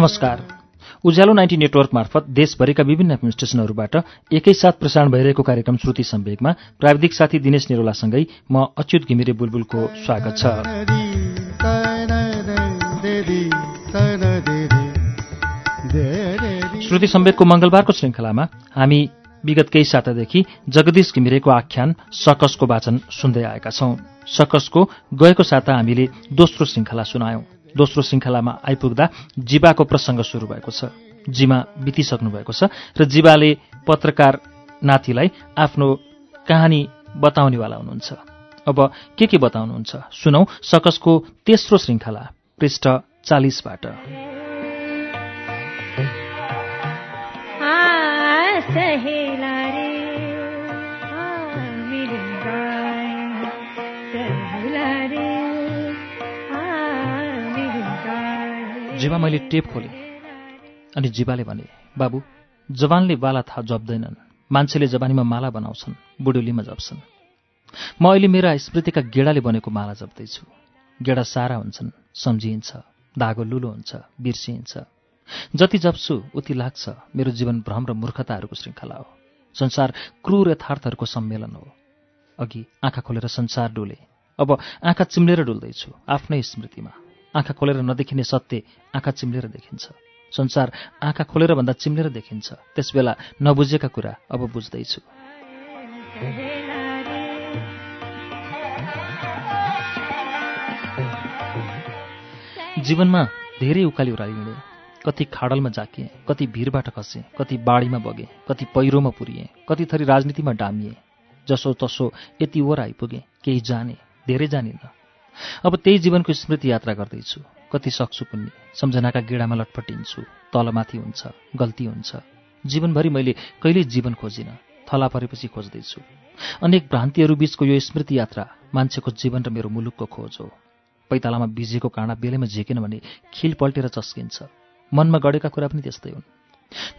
नमस्कार। उज्यालो ninety network मार्फत देशभरिका विभिन्न स्टेशनहरूबाट एकैसाथ प्रसारण भइरहेको कार्यक्रम श्रुति सम्वेकमा प्राविधिक साथी दिनेश निरोलासँगै म अच्युत घिमिरे बुलबुलको स्वागत छ। श्रुति सम्वेकको मंगलबारको श्रृङ्खलामा हामी विगत केही सातादेखि जगदीश घिमिरेको आख्यान सकसको वाचन सुन्दै आएका छौं। सकसको गएको साता हामीले दोस्रो श्रृङ्खला सुनायौं। दोस्रो श्रृङ्खलामा आइपुग्दा जीवाको प्रसङ्ग सुरु भएको छ। जीमा बितिसक्नु भएको छ र जीवाले पत्रकार नातिलाई आफ्नो कहानी बताउनेवाला हुनुहुन्छ। अब के के बताउनुहुन्छ? सुनौ सकसको तेस्रो श्रृङ्खला पृष्ठ चालिसबाट। जीवा मैले टेप खोलेँ। अनि जीवाले भने बाबु जवानले बाला थाहा जप्दैनन्। मान्छेले जवानीमा माला बनाउँछन् बुढुलीमा जप्छन्। म अहिले मेरा स्मृतिका गेडाले बनेको माला जप्दैछु। गेडा सारा हुन्छन् सम्झिइन्छ धागो लुलो हुन्छ बिर्सिइन्छ। जति जप्छु उति लाग्छ। मेरो जीवन भ्रम र मूर्खताहरूको श्रृङ्खला हो। संसार क्रूर यथार्थहरूको सम्मेलन हो। अघि आँखा खोलेर संसार डुले। अब आँखा चिम्लेर डुल्दैछु आफ्नै स्मृतिमा। आँखा खोलेर नदेखिने सत्य आँखा चिम्लेर देखिन्छ। संसार आँखा खोलेर भन्दा चिम्लेर देखिन्छ। त्यसबेला नबुझेका कुरा अब बुझ्दैछु। जीवनमा धेरै उकाली उराली हिँडेँ। कति खाडलमा जाकिएँ कति भिरबाट खसेँ कति बाढीमा बगेँ कति पहिरोमा पुरिएँ कति थरी राजनीतिमा डामिएँ। जसो तसो यति ओर आइपुगेँ केही जाने धेरै जानिनँ। अब त्यही जीवनको स्मृति यात्रा गर्दैछु। कति सक्छु पुण्य सम्झनाका गेडामा लटपटिन्छु तलमाथि हुन्छ गल्ती हुन्छ। जीवनभरि मैले कहिल्यै जीवन खोजिनँ थला परेपछि खोज्दैछु। अनेक भ्रान्तिहरू बीचको यो स्मृति यात्रा मान्छेको जीवन र मेरो मुलुकको खोज हो। पैतालामा बिजेको काँडा बेलैमा झिकेन भने खिल पल्टेर चस्किन्छ। मनमा गढेका कुरा पनि त्यस्तै हुन्।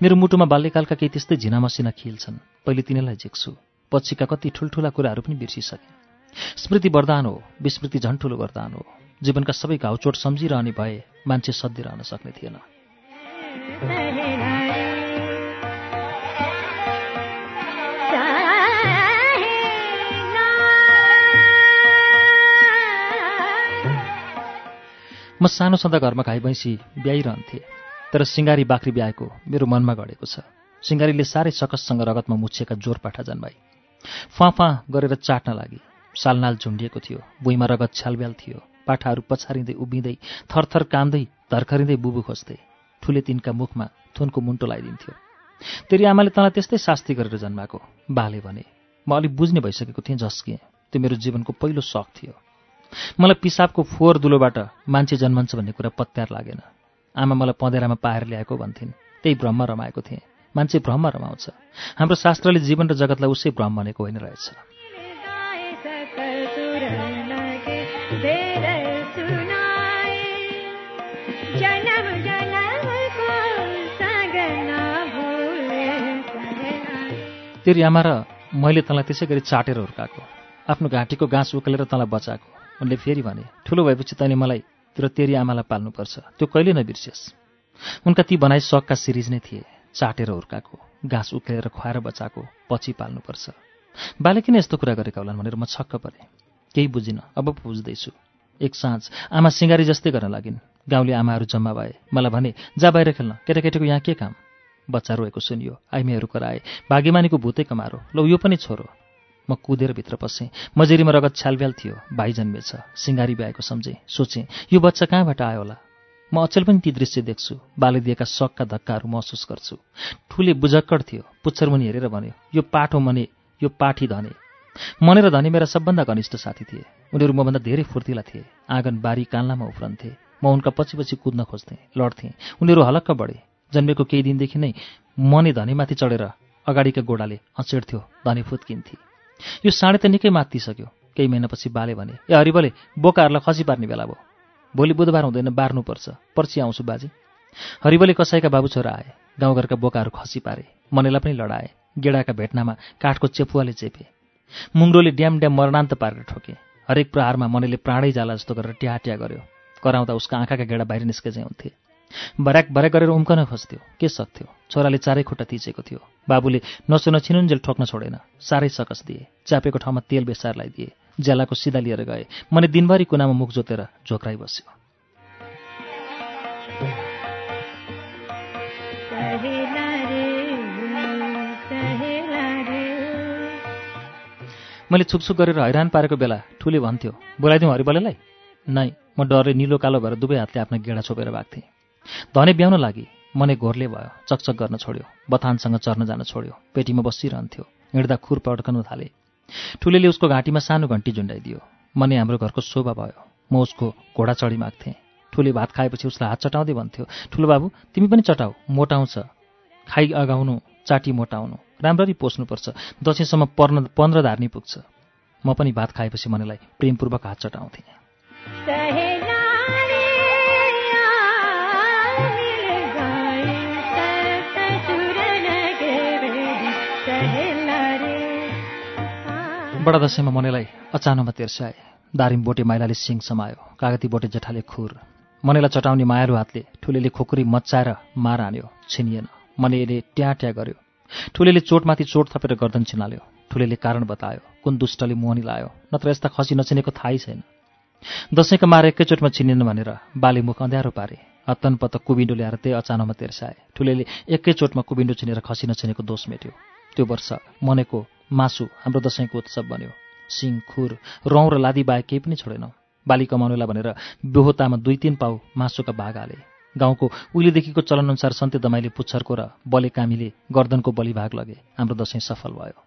मेरो मुटुमा बाल्यकालका केही त्यस्तै झिना मसिना खिल छन्। पहिले तिनीलाई झिक्छु पछिका कति ठुल्ठुला कुराहरू पनि बिर्सिसकेँ। स्मृति वरदान हो विस्मृति झन् ठुलो वरदान हो। जीवनका सबै घाउचोट सम्झिरहने भए मान्छे सध्य रहन सक्ने थिएन। म सानो सदा घरमा खाइ भैँसी ब्याइरहन्थे तर सिङ्गारी बाख्री ब्याएको मेरो मनमा गढेको छ। सिङ्गारीले साह्रै सकससँग रगतमा मुछिएका जोर पाठा जन्माई फाँ गरेर चाट्न लागि। सालनाल झुन्डिएको थियो भुइँमा रगत छ्यालब्याल थियो पाठाहरू पछारिँदै उभिँदै थरथर काम्दै धर्खरिँदै बुबु खोज्थे। ठुले तिनका मुखमा थुनको मुन्टो लगाइदिन्थ्यो तेरि आमाले तँलाई त्यस्तै शास्ति गरेर जन्माएको बाले भने। म अलिक बुझ्ने भइसकेको थिएँ झस्किएँ। त्यो मेरो जीवनको पहिलो सक थियो। मलाई पिसाबको फोहोर दुलोबाट मान्छे जन्मन्छ भन्ने कुरा पत्यार लागेन। आमा मलाई पँधेरामा पाएर ल्याएको भन्थिन्। त्यही भ्रममा रमाएको थिएँ। मान्छे भ्रममा रमाउँछ। हाम्रो शास्त्रले जीवन र जगतलाई उसै भ्रम भनेको होइन रहेछ। तेरि आमा र मैले तँलाई त्यसै गरी चाटेर हुर्काएको। आफ्नो घाँटीको घाँस उक्लेर तँलाई बचाएको। उनले फेरि भने ठुलो भएपछि तैँले मलाई तर तेरि आमालाई पाल्नुपर्छ। त्यो कहिले नबिर्सियोस्। उनका ती भनाइ सकका सिरिज नै थिए। चाटेर हुर्काएको घाँस उक्लेर खुवाएर बचाएको पछि पाल्नुपर्छ। बाले किन यस्तो कुरा गरेका होलान्? भनेर म छक्क परेँ। केही बुझिनँ अब बुझ्दैछु। एक साँझ आमा सिँगारी जस्तै गर्न लागिन्। गाउँले आमाहरू जम्मा भए। मलाई भने जा बाहिर खेल्न। केटाकेटीको यहाँ के काम? बच्चा रोएको सुनियो। आइमीहरू कराए भाग्यमानीको भूतै कमारो। लौ यो पनि छोरो। म कुदेर भित्र पसेँ। मजेरीमा रगत छ्यालब्याल थियो। भाइ जन्मेछ। सिङ्गारी ब्याएको सम्झेँ। सोचेँ यो बच्चा कहाँबाट आयो होला? म अचेल पनि ती दृश्य देख्छु। बाले दिएका सकका धक्काहरू महसुस गर्छु। ठुले बुझक्कड थियो। पुच्छरमुनि हेरेर भन्यो यो पाठो मने यो पाठी धने। मनेर धनी मेरा सबभन्दा घनिष्ठ साथी थिए। उनीहरू मभन्दा धेरै फुर्तिला थिए। आँगन बारी कान्लामा उफ्रन्थे। म उनका पछि पछि कुद्न खोज्थेँ लड्थेँ। उनीहरू हलक्क बढे। जन्मेको केही दिनदेखि नै मने धनीमाथि चढेर अगाडिका गोडाले अँचेड्थ्यो धनी फुत्किन्थे। यो साँडे त निकै मात्तिसक्यो केही महिनापछि बाले भने ए हरिबले बोकाहरूलाई खसी पार्ने बेला भयो। भोलि बुधबार हुँदैन बार्नुपर्छ। पर्सि आउँछु बाजे हरिबले कसैका बाबु छोरा आए गाउँघरका बोकाहरू खसी पारे मनेलाई पनि लडाए। गेडाका भेट्नामा काठको चेपुवाले चेपे। मुङ्रोले ड्याम ड्याम मरणान्त पारेर ठोके। हरेक प्रहारमा मनेले प्राणै जाला जस्तो गरेर ट्या ट्या गर्यो। कराउँदा उसका आँखाका गेडा बाहिर निस्के चाहिँ हुन्थे। बराक बराक गरेर उम्कन खोज्थ्यो। के सक्थ्यो छोराले चारै खुट्टा तिचेको थियो। बाबुले नसो नछिनुन्जेल ठोक्न छोडेन। साह्रै सकस दिए। चापेको ठाउँमा तेल बेसार लगाइदिए ज्यालाको सिधा लिएर गए। मने दिनभरि कुनामा मुख जोतेर झोक्राइ बस्यो। मैले छुकछुक गरेर हैरान पारेको बेला ठुले भन्थ्यो बोलाइदिउँ हरिबलेलाई? नै म डरले निलो कालो भएर दुवै हातले आफ्नो गेडा छोपेर भाग्थेँ। धने ब्याउन लागि मनै घोरले भयो चकचक गर्न छोड्यो बथानसँग चर्न जान छोड्यो पेटीमा बसिरहन्थ्यो हिँड्दा खुर पड्कन थाले। ठुलेले उसको घाँटीमा सानो घन्टी झुन्डाइदियो मनै हाम्रो घरको शोभा भयो। म उसको घोडा चढी माग्थेँ। ठुले भात खाएपछि उसलाई हात चटाउँदै भन्थ्यो ठुलो बाबु तिमी पनि चटाउ मोटाउँछ खाइ अगाउनु चाटी मोटाउनु राम्ररी पोस्नुपर्छ। दसैँसम्म पर्न पन्ध्र धार्नी पुग्छ। म पनि भात खाएपछि मनैलाई प्रेमपूर्वक हात चटाउँथेँ। बडा दसैँमा मनैलाई अचानोमा तेर्स्याए दारिम बोटे माइलाले सिङ समायो। कागती बोटे जेठाले खुर। मनैलाई चटाउने मायालु हातले ठुलेले खोकुरी मच्चाएर मार हान्यो छिनिएन। मनेले ट्या ट्या गर्यो। ठुलेले चोटमाथि चोट थपेर गर्दन छिनाल्यो। ठुलेले कारण बतायो कुन दुष्टले मोहनी लायो। नत्र यस्ता खसी नचिनेको थाहै छैन। दसैँको मार एकैचोटमा छिनिन् भनेर बाले मुख अँध्यारो पारे। हत्तनपत्त कुबिन्डो ल्याएर त्यही अचानोमा तेर्साए। ठुलेले एकैचोटमा कुबिन्डो छिनेर खसी नचिनेको दोष मेट्यो। त्यो वर्ष मनेको मासु हाम्रो दसैँको उत्सव बन्यो। सिङ खुर रौँ र लादी बाहेक केही पनि छोडेनौँ। बाली कमाउनेलाई भनेर बेहोतामा दुई तिन पाउ मासुका भाग हाले। गाउँको उहिलेदेखिको चलनअनुसार सन्ते दमाईले पुच्छरको र बले कामीले गर्दनको बलिभाग लगे। हाम्रो दसैँ सफल भयो।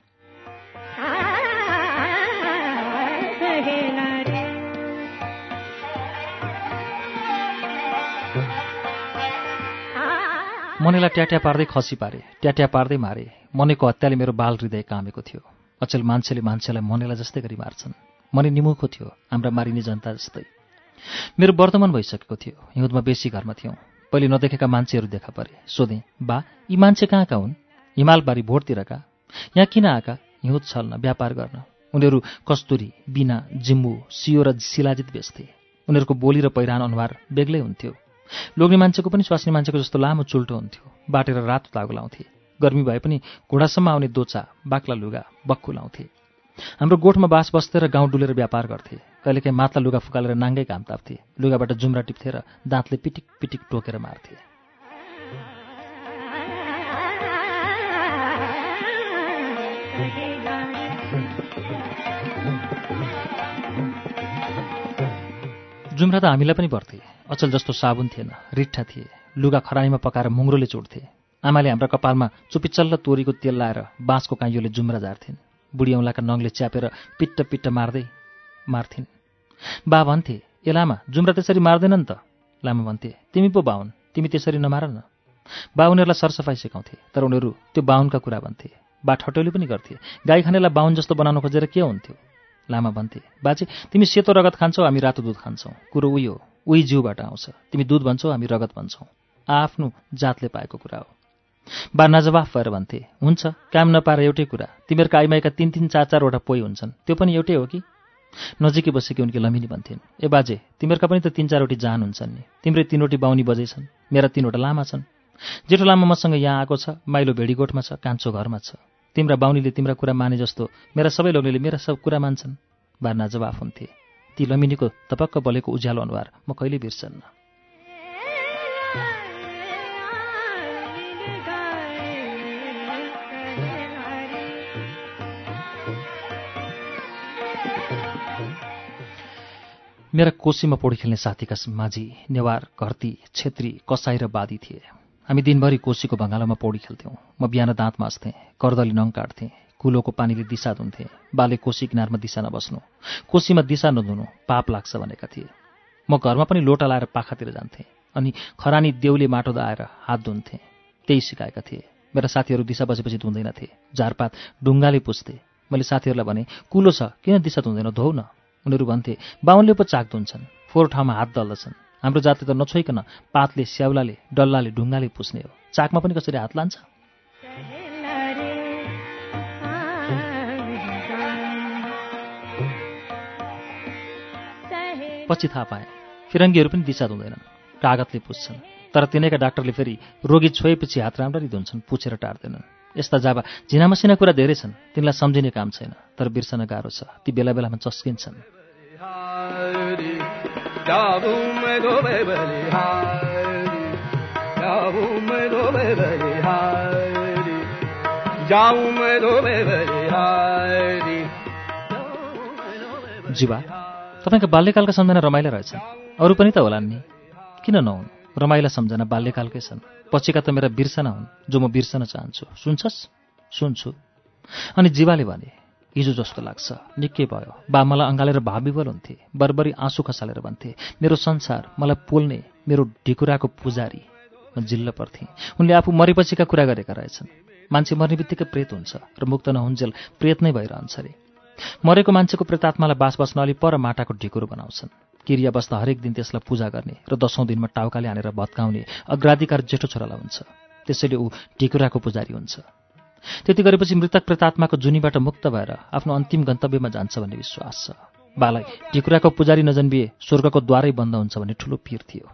मनेलाई ट्याट्या पार्दै खसी पारे ट्याट्या पार्दै मारे। मनेको हत्याले मेरो बाल हृदय कामेको थियो। अचेल मान्छेले मान्छेलाई मनेलाई जस्तै गरी मार्छन्। मने निमुखो थियो हाम्रा मारिने जनता जस्तै। मेरो वर्तमान भइसकेको थियो। हिउँदमा बेसी घरमा थियौँ। पहिले नदेखेका मान्छेहरू देखा परे। सोधेँ बा यी मान्छे कहाँ कहाँ हुन्? हिमालबारी भोटतिरका यहाँ किन आएका हिउँद छल्न व्यापार गर्न। उनीहरू कस्तुरी बिना जिम्बु सियो र शिलाजित बेच्थे उनीहरूको बोली र पहिरान अनुहार बेग्लै हुन्थ्यो। लोग्ने मान्छेको पनि स्वास्नी मान्छेको जस्तो लामो चुल्टो हुन्थ्यो। बाटेर रातो तागो लाउँथे। गर्मी भए पनि घोडासम्म आउने दोचा बाक्ला लुगा बक्खु लाउँथे। हाम्रो गोठमा बास बस्थे र गाउँ डुलेर व्यापार गर्थे। कहिलेकाहीँ मात्ला लुगा फुकालेर नाङ्गै घाम ताप्थे। लुगाबाट जुम्रा टिप्थे र दाँतले पिटिक पिटिक टोकेर मार्थे। जुम्रा त हामीलाई पनि पर्थे। अचल जस्तो साबुन थिएन रिट्ठा थिए। लुगा खरानीमा पकाएर मुङ्रोले चोड्थे आमाले हाम्रा कपालमा चुपिचल्ल तोरीको तेल लाएर बाँसको काइयोले जुम्रा झार्थिन्। बुढी औँलाका नङले च्यापेर पिट्ट पिट्ट मार्दै मार्थिन्। बा भन्थे ए लामा जुम्रा त्यसरी मार्दैन नि त? लामा भन्थे तिमी पो बाहुन तिमी त्यसरी नमार न। बा उनीहरूलाई सरसफाइ सिकाउँथे तर उनीहरू त्यो बाहुनका कुरा भन्थे। बा ठटौली पनि गर्थे गाई खानेलाई बाहुन जस्तो बनाउन खोजेर के हुन्थ्यो? लामा भन्थे बाजे तिमी सेतो रगत खान्छौ हामी रातो दुध खान्छौ। कुरो उही उही जिउबाट आउँछ। तिमी दुध भन्छौ हामी रगत भन्छौ। आफ्नो जातले पाएको कुरा हो। बा भएर भन्थे। हुन्छ काम नपाएर एउटै कुरा। तिमीहरूका आइमाईका तिन तिन चार चारवटा पोइ हुन्छन्। त्यो पनि एउटै हो कि? नजिकै बसेकी उनकी लमिनी भन्थिन्। ए बाजे तिमीहरूका पनि त तिन चारवटी जान हुन्छन् नि। तिम्रै तिनवटी बाहुनी बजेछन्। मेरा तिनवटा लामा छन्। जेठो लामा मसँग यहाँ आएको छ माइलो भेडीगोठमा छ कान्छो घरमा छ। तिम्रा बाहुनीले तिम्रा कुरा माने जस्तो मेरा सबै लोग्नेले मेरा सब कुरा मान्छन्। बार्ना जवाफ हुन्थे। ती लमिनीको तपक्क बलेको उज्यालो अनुहार म कहिले बिर्सन्न? मेरा कोसीमा पौडी खेल्ने साथीका माझी नेवार घरती छेत्री कसाई र बादी थिए। हामी दिनभरि कोसीको भँगालोमा पौडी खेल्थ्यौँ। म बिहान दाँत माझ्थेँ कर्दली नङ काट्थेँ कुलोको पानीले दिशा धुन्थे बाले कोसी किनारमा दिशा नबस्नु। कोसीमा दिशा नधुनु पाप लाग्छ भनेका थिए। म घरमा पनि लोटा लाएर पाखातिर जान्थेँ अनि खरानी देउले माटो दाएर हात धुन्थेँ त्यही सिकाएका थिए। मेरा साथीहरू दिशा बसेपछि धुँदैनथे झारपात ढुङ्गाले पुस्थे। मैले साथीहरूलाई भने कुलो छ किन दिशा धुँदैन धोउ न। उनीहरू भन्थे बाहुनले पो चाक धुन्छन् फोहोर ठाउँमा हात दल्दछन्। हाम्रो जाति त नछोइकन पातले स्याउलाले डल्लाले ढुङ्गाले पुस्ने हो। चाकमा पनि कसरी हात लान्छ? पछि थाहा पाएँ फिरङ्गीहरू पनि दिशा धुँदैनन् कागतले पुस्छन्। तर तिनैका डाक्टरले फेरि रोगी छोएपछि हात राम्ररी धुन्छन् पुछेर टार्दैनन्। यस्ता जाबा। झिनामसिना कुरा धेरै छन् तिनलाई सम्झिने काम छैन तर बिर्सन गाह्रो छ। ती बेला बेलामा चस्किन्छन् जीवा तपाईँको बाल्यकालका सम्झना रमाइला रहेछन्। अरू पनि त होलान् नि। किन नहुन्? रमाइला सम्झना बाल्यकालकै छन् पछिका त मेरा बिर्सना हुन् जो म बिर्सन चाहन्छु। सुन्छस्? सुन्छु। अनि जीवाले भने हिजो जस्तो लाग्छ। निकै भयो। बा मलाई अँगालेर भाविवल हुन्थे बरबरी आँसु खसालेर भन्थे मेरो संसार मलाई पोल्ने मेरो ढिकुराको पुजारी म जिल्ल पर्थेँ। उनले आफू मरेपछिका कुरा गरेका रहेछन्। मान्छे मर्ने बित्तिकै प्रेत हुन्छ र मुक्त नहुन्जेल प्रेत नै भइरहन्छ अरे मरेको मान्छेको प्रेतात्मालाई बास बस्न अलि पर माटाको ढिकुरो बनाउँछन्। किरिया बस्दा हरेक दिन त्यसलाई पूजा गर्ने र दसौँ दिनमा टाउकाले हानेर भत्काउने अग्राधिकार जेठो छोरालाई हुन्छ। त्यसैले ऊ ढिकुराको पुजारी हुन्छ। त्यति गरेपछि मृतक प्रेतात्माको जुनीबाट मुक्त भएर आफ्नो अन्तिम गन्तव्यमा जान्छ भन्ने विश्वास छ। बालाई ढिकुराको पुजारी नजन्बिए स्वर्गको द्वारै बन्द हुन्छ भन्ने ठुलो पिर थियो।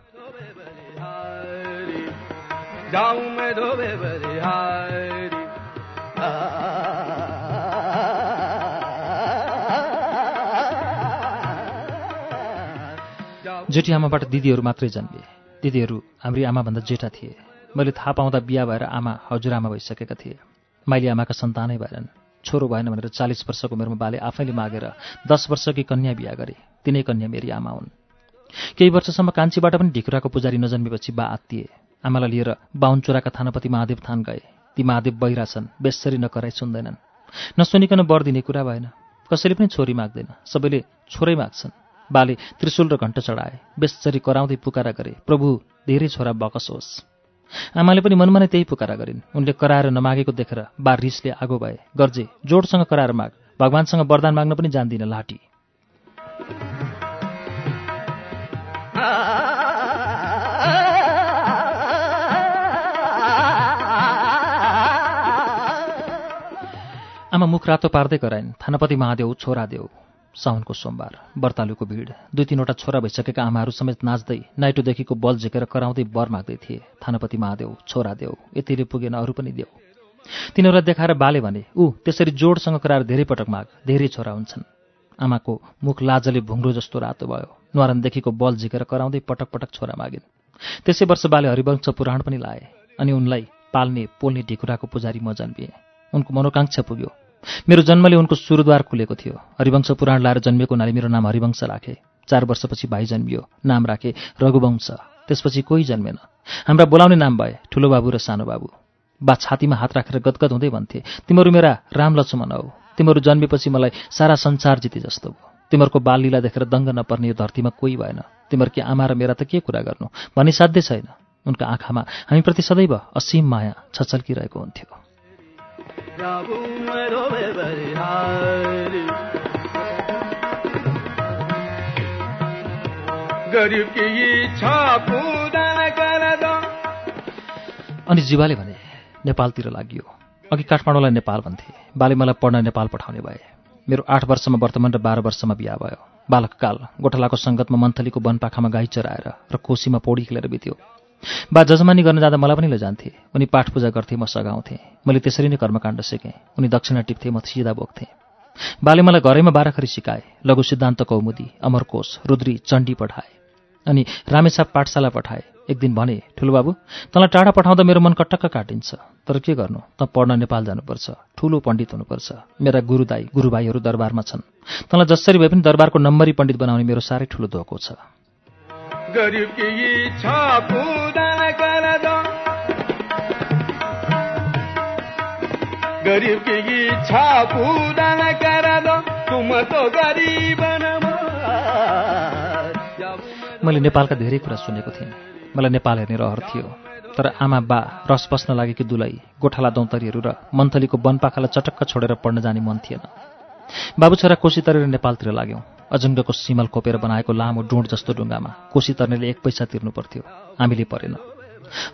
जेठी आमाबाट दिदीहरू मात्रै जन्मिए दिदीहरू हाम्री आमाभन्दा जेठा थिए। मैले थाहा पाउँदा बिहा भएर आमा हजुरआमा भइसकेका थिए। माइली आमाका सन्तानै भएनन्। छोरो भएन भनेर चालिस वर्षको उमेरमा बाले आफैले मागेर दस वर्षकी कन्या बिहा गरे। तिनै कन्या मेरी आमा हुन्। केही वर्षसम्म कान्छीबाट पनि ढिकुराको पुजारी नजन्मेपछि बा आत्तिए। आमालाई लिएर बाहुनचोराका थानापति महादेव थान गए। ती महादेव बहिरा छन् बेसरी नकराई सुन्दैनन्। नसुनिकन बर दिने कुरा भएन। कसैले पनि छोरी माग्दैन। सबैले छोरै माग्छन्। बाले त्रिशूल र घण्ट चढाए। बेसरी कराउँदै पुकारा गरे प्रभु धेरै छोरा बकस होस्। आमाले पनि मनमा नै त्यही पुकारा गरिन्। उनले कराएर नमागेको देखेर बा रिसले आगो भए गर्जे जोडसँग कराएर माग। भगवान्सँग वरदान माग्न पनि जान्दिन लाठी। आमा मुख रातो पार्दै कराइन् थानापति महादेव छोरा देऊ साउनको सोमबार व्रतालुको भिड। दुई तिनवटा छोरा भइसकेका आमाहरू समेत नाच्दै नाइटोदेखिको बल झिकेर कराउँदै बर माग्दै थिए। थानापति महादेव छोरा देऊ यतिले पुगेन अरू पनि देऊ तिनीहरूलाई देखाएर बाले भने ऊ त्यसरी जोडसँग कराएर धेरै पटक माग धेरै छोरा हुन्छन्। आमाको मुख लाजले भुङ्रो जस्तो रातो भयो। न्वारनदेखिको बल झिकेर कराउँदै पटक पटक छोरा मागिन्। त्यसै वर्ष बाले हरिवंश पुराण पनि लाए। अनि उनलाई पाल्ने पोल्ने ढिकुराको पुजारी म जन्मिए। उनको मनोकाङ्क्षा पुग्यो। मेरो जन्मले उनको सुरुद्वार खुलेको थियो। हरिवंश पुराण लाएर जन्मिएको हुनाले मेरो नाम हरिवंश राखे। चार वर्षपछि भाइ जन्मियो नाम राखे रघुवंश। त्यसपछि कोही जन्मेन। हाम्रा बोलाउने नाम भए ठुलो बाबु र सानो बाबु। बा छातीमा हात राखेर गदगद हुँदै भन्थे तिमीहरू मेरा राम लक्ष्मण हौ। तिमीहरू जन्मेपछि मलाई सारा संसार जिते जस्तो भयो। तिमीहरूको बाललीला देखेर दङ्ग नपर्ने यो धरतीमा कोही भएन। तिमीहरूकी आमा र मेरा त के कुरा गर्नु? भनी साध्य छैन। उनका आँखामा हामीप्रति सदैव असीम माया छचल्किरहेको हुन्थ्यो। अनि जीवाले भने नेपालतिर लागियो। अघि काठमाडौँलाई नेपाल भन्थे। बाले मलाई पढ्न नेपाल पठाउने भए। मेरो आठ वर्षमा वर्तमान र बाह्र वर्षमा बिहा भयो। बालककाल गोठलाको सङ्गतमा मन्थलीको वनपाखामा गाई चराएर र कोसीमा पौडी खेलेर बित्यो। बा जजमानी गर्न जाँदा मलाई पनि लैजान्थे। उनी पाठ पूजा गर्थे म सघाउँथेँ। मैले त्यसरी नै कर्मकाण्ड सिकेँ। उनी दक्षिणा टिप्थे म सिधा बोक्थेँ। बाले मलाई घरैमा बाह्रखरी सिकाए। लघु सिद्धान्त कौमुदी अमरकोश रुद्री चण्डी पठाए। अनि रामेछाप पाठशाला पठाए। एक दिन भने ठुलो बाबु तँलाई टाढा पठाउँदा मेरो मन कटक्क काटिन्छ। तर के गर्नु? त पढ्न नेपाल जानुपर्छ। ठुलो पण्डित हुनुपर्छ। मेरा गुरुदाई गुरुभाइहरू दरबारमा छन्। तँलाई जसरी भए पनि दरबारको नम्बरी पण्डित बनाउने मेरो साह्रै ठुलो धोको छ। मैले नेपालका धेरै कुरा सुनेको थिएँ। मलाई नेपाल हेर्ने रहर थियो। तर आमा बा रस बस्न लागेकी दुलै गोठाला दौतरीहरू र मन्थलीको वनपाखालाई चटक्क छोडेर पढ्न जाने मन थिएन। बाबु छोरा कोसी तरेर नेपालतिर लाग्यौँ। अजङ्गको सिमल खोपेर बनाएको लामो डुँड जस्तो डुङ्गामा कोसी तर्नेले एक पैसा तिर्नु पर्थ्यो। हामीले परेन।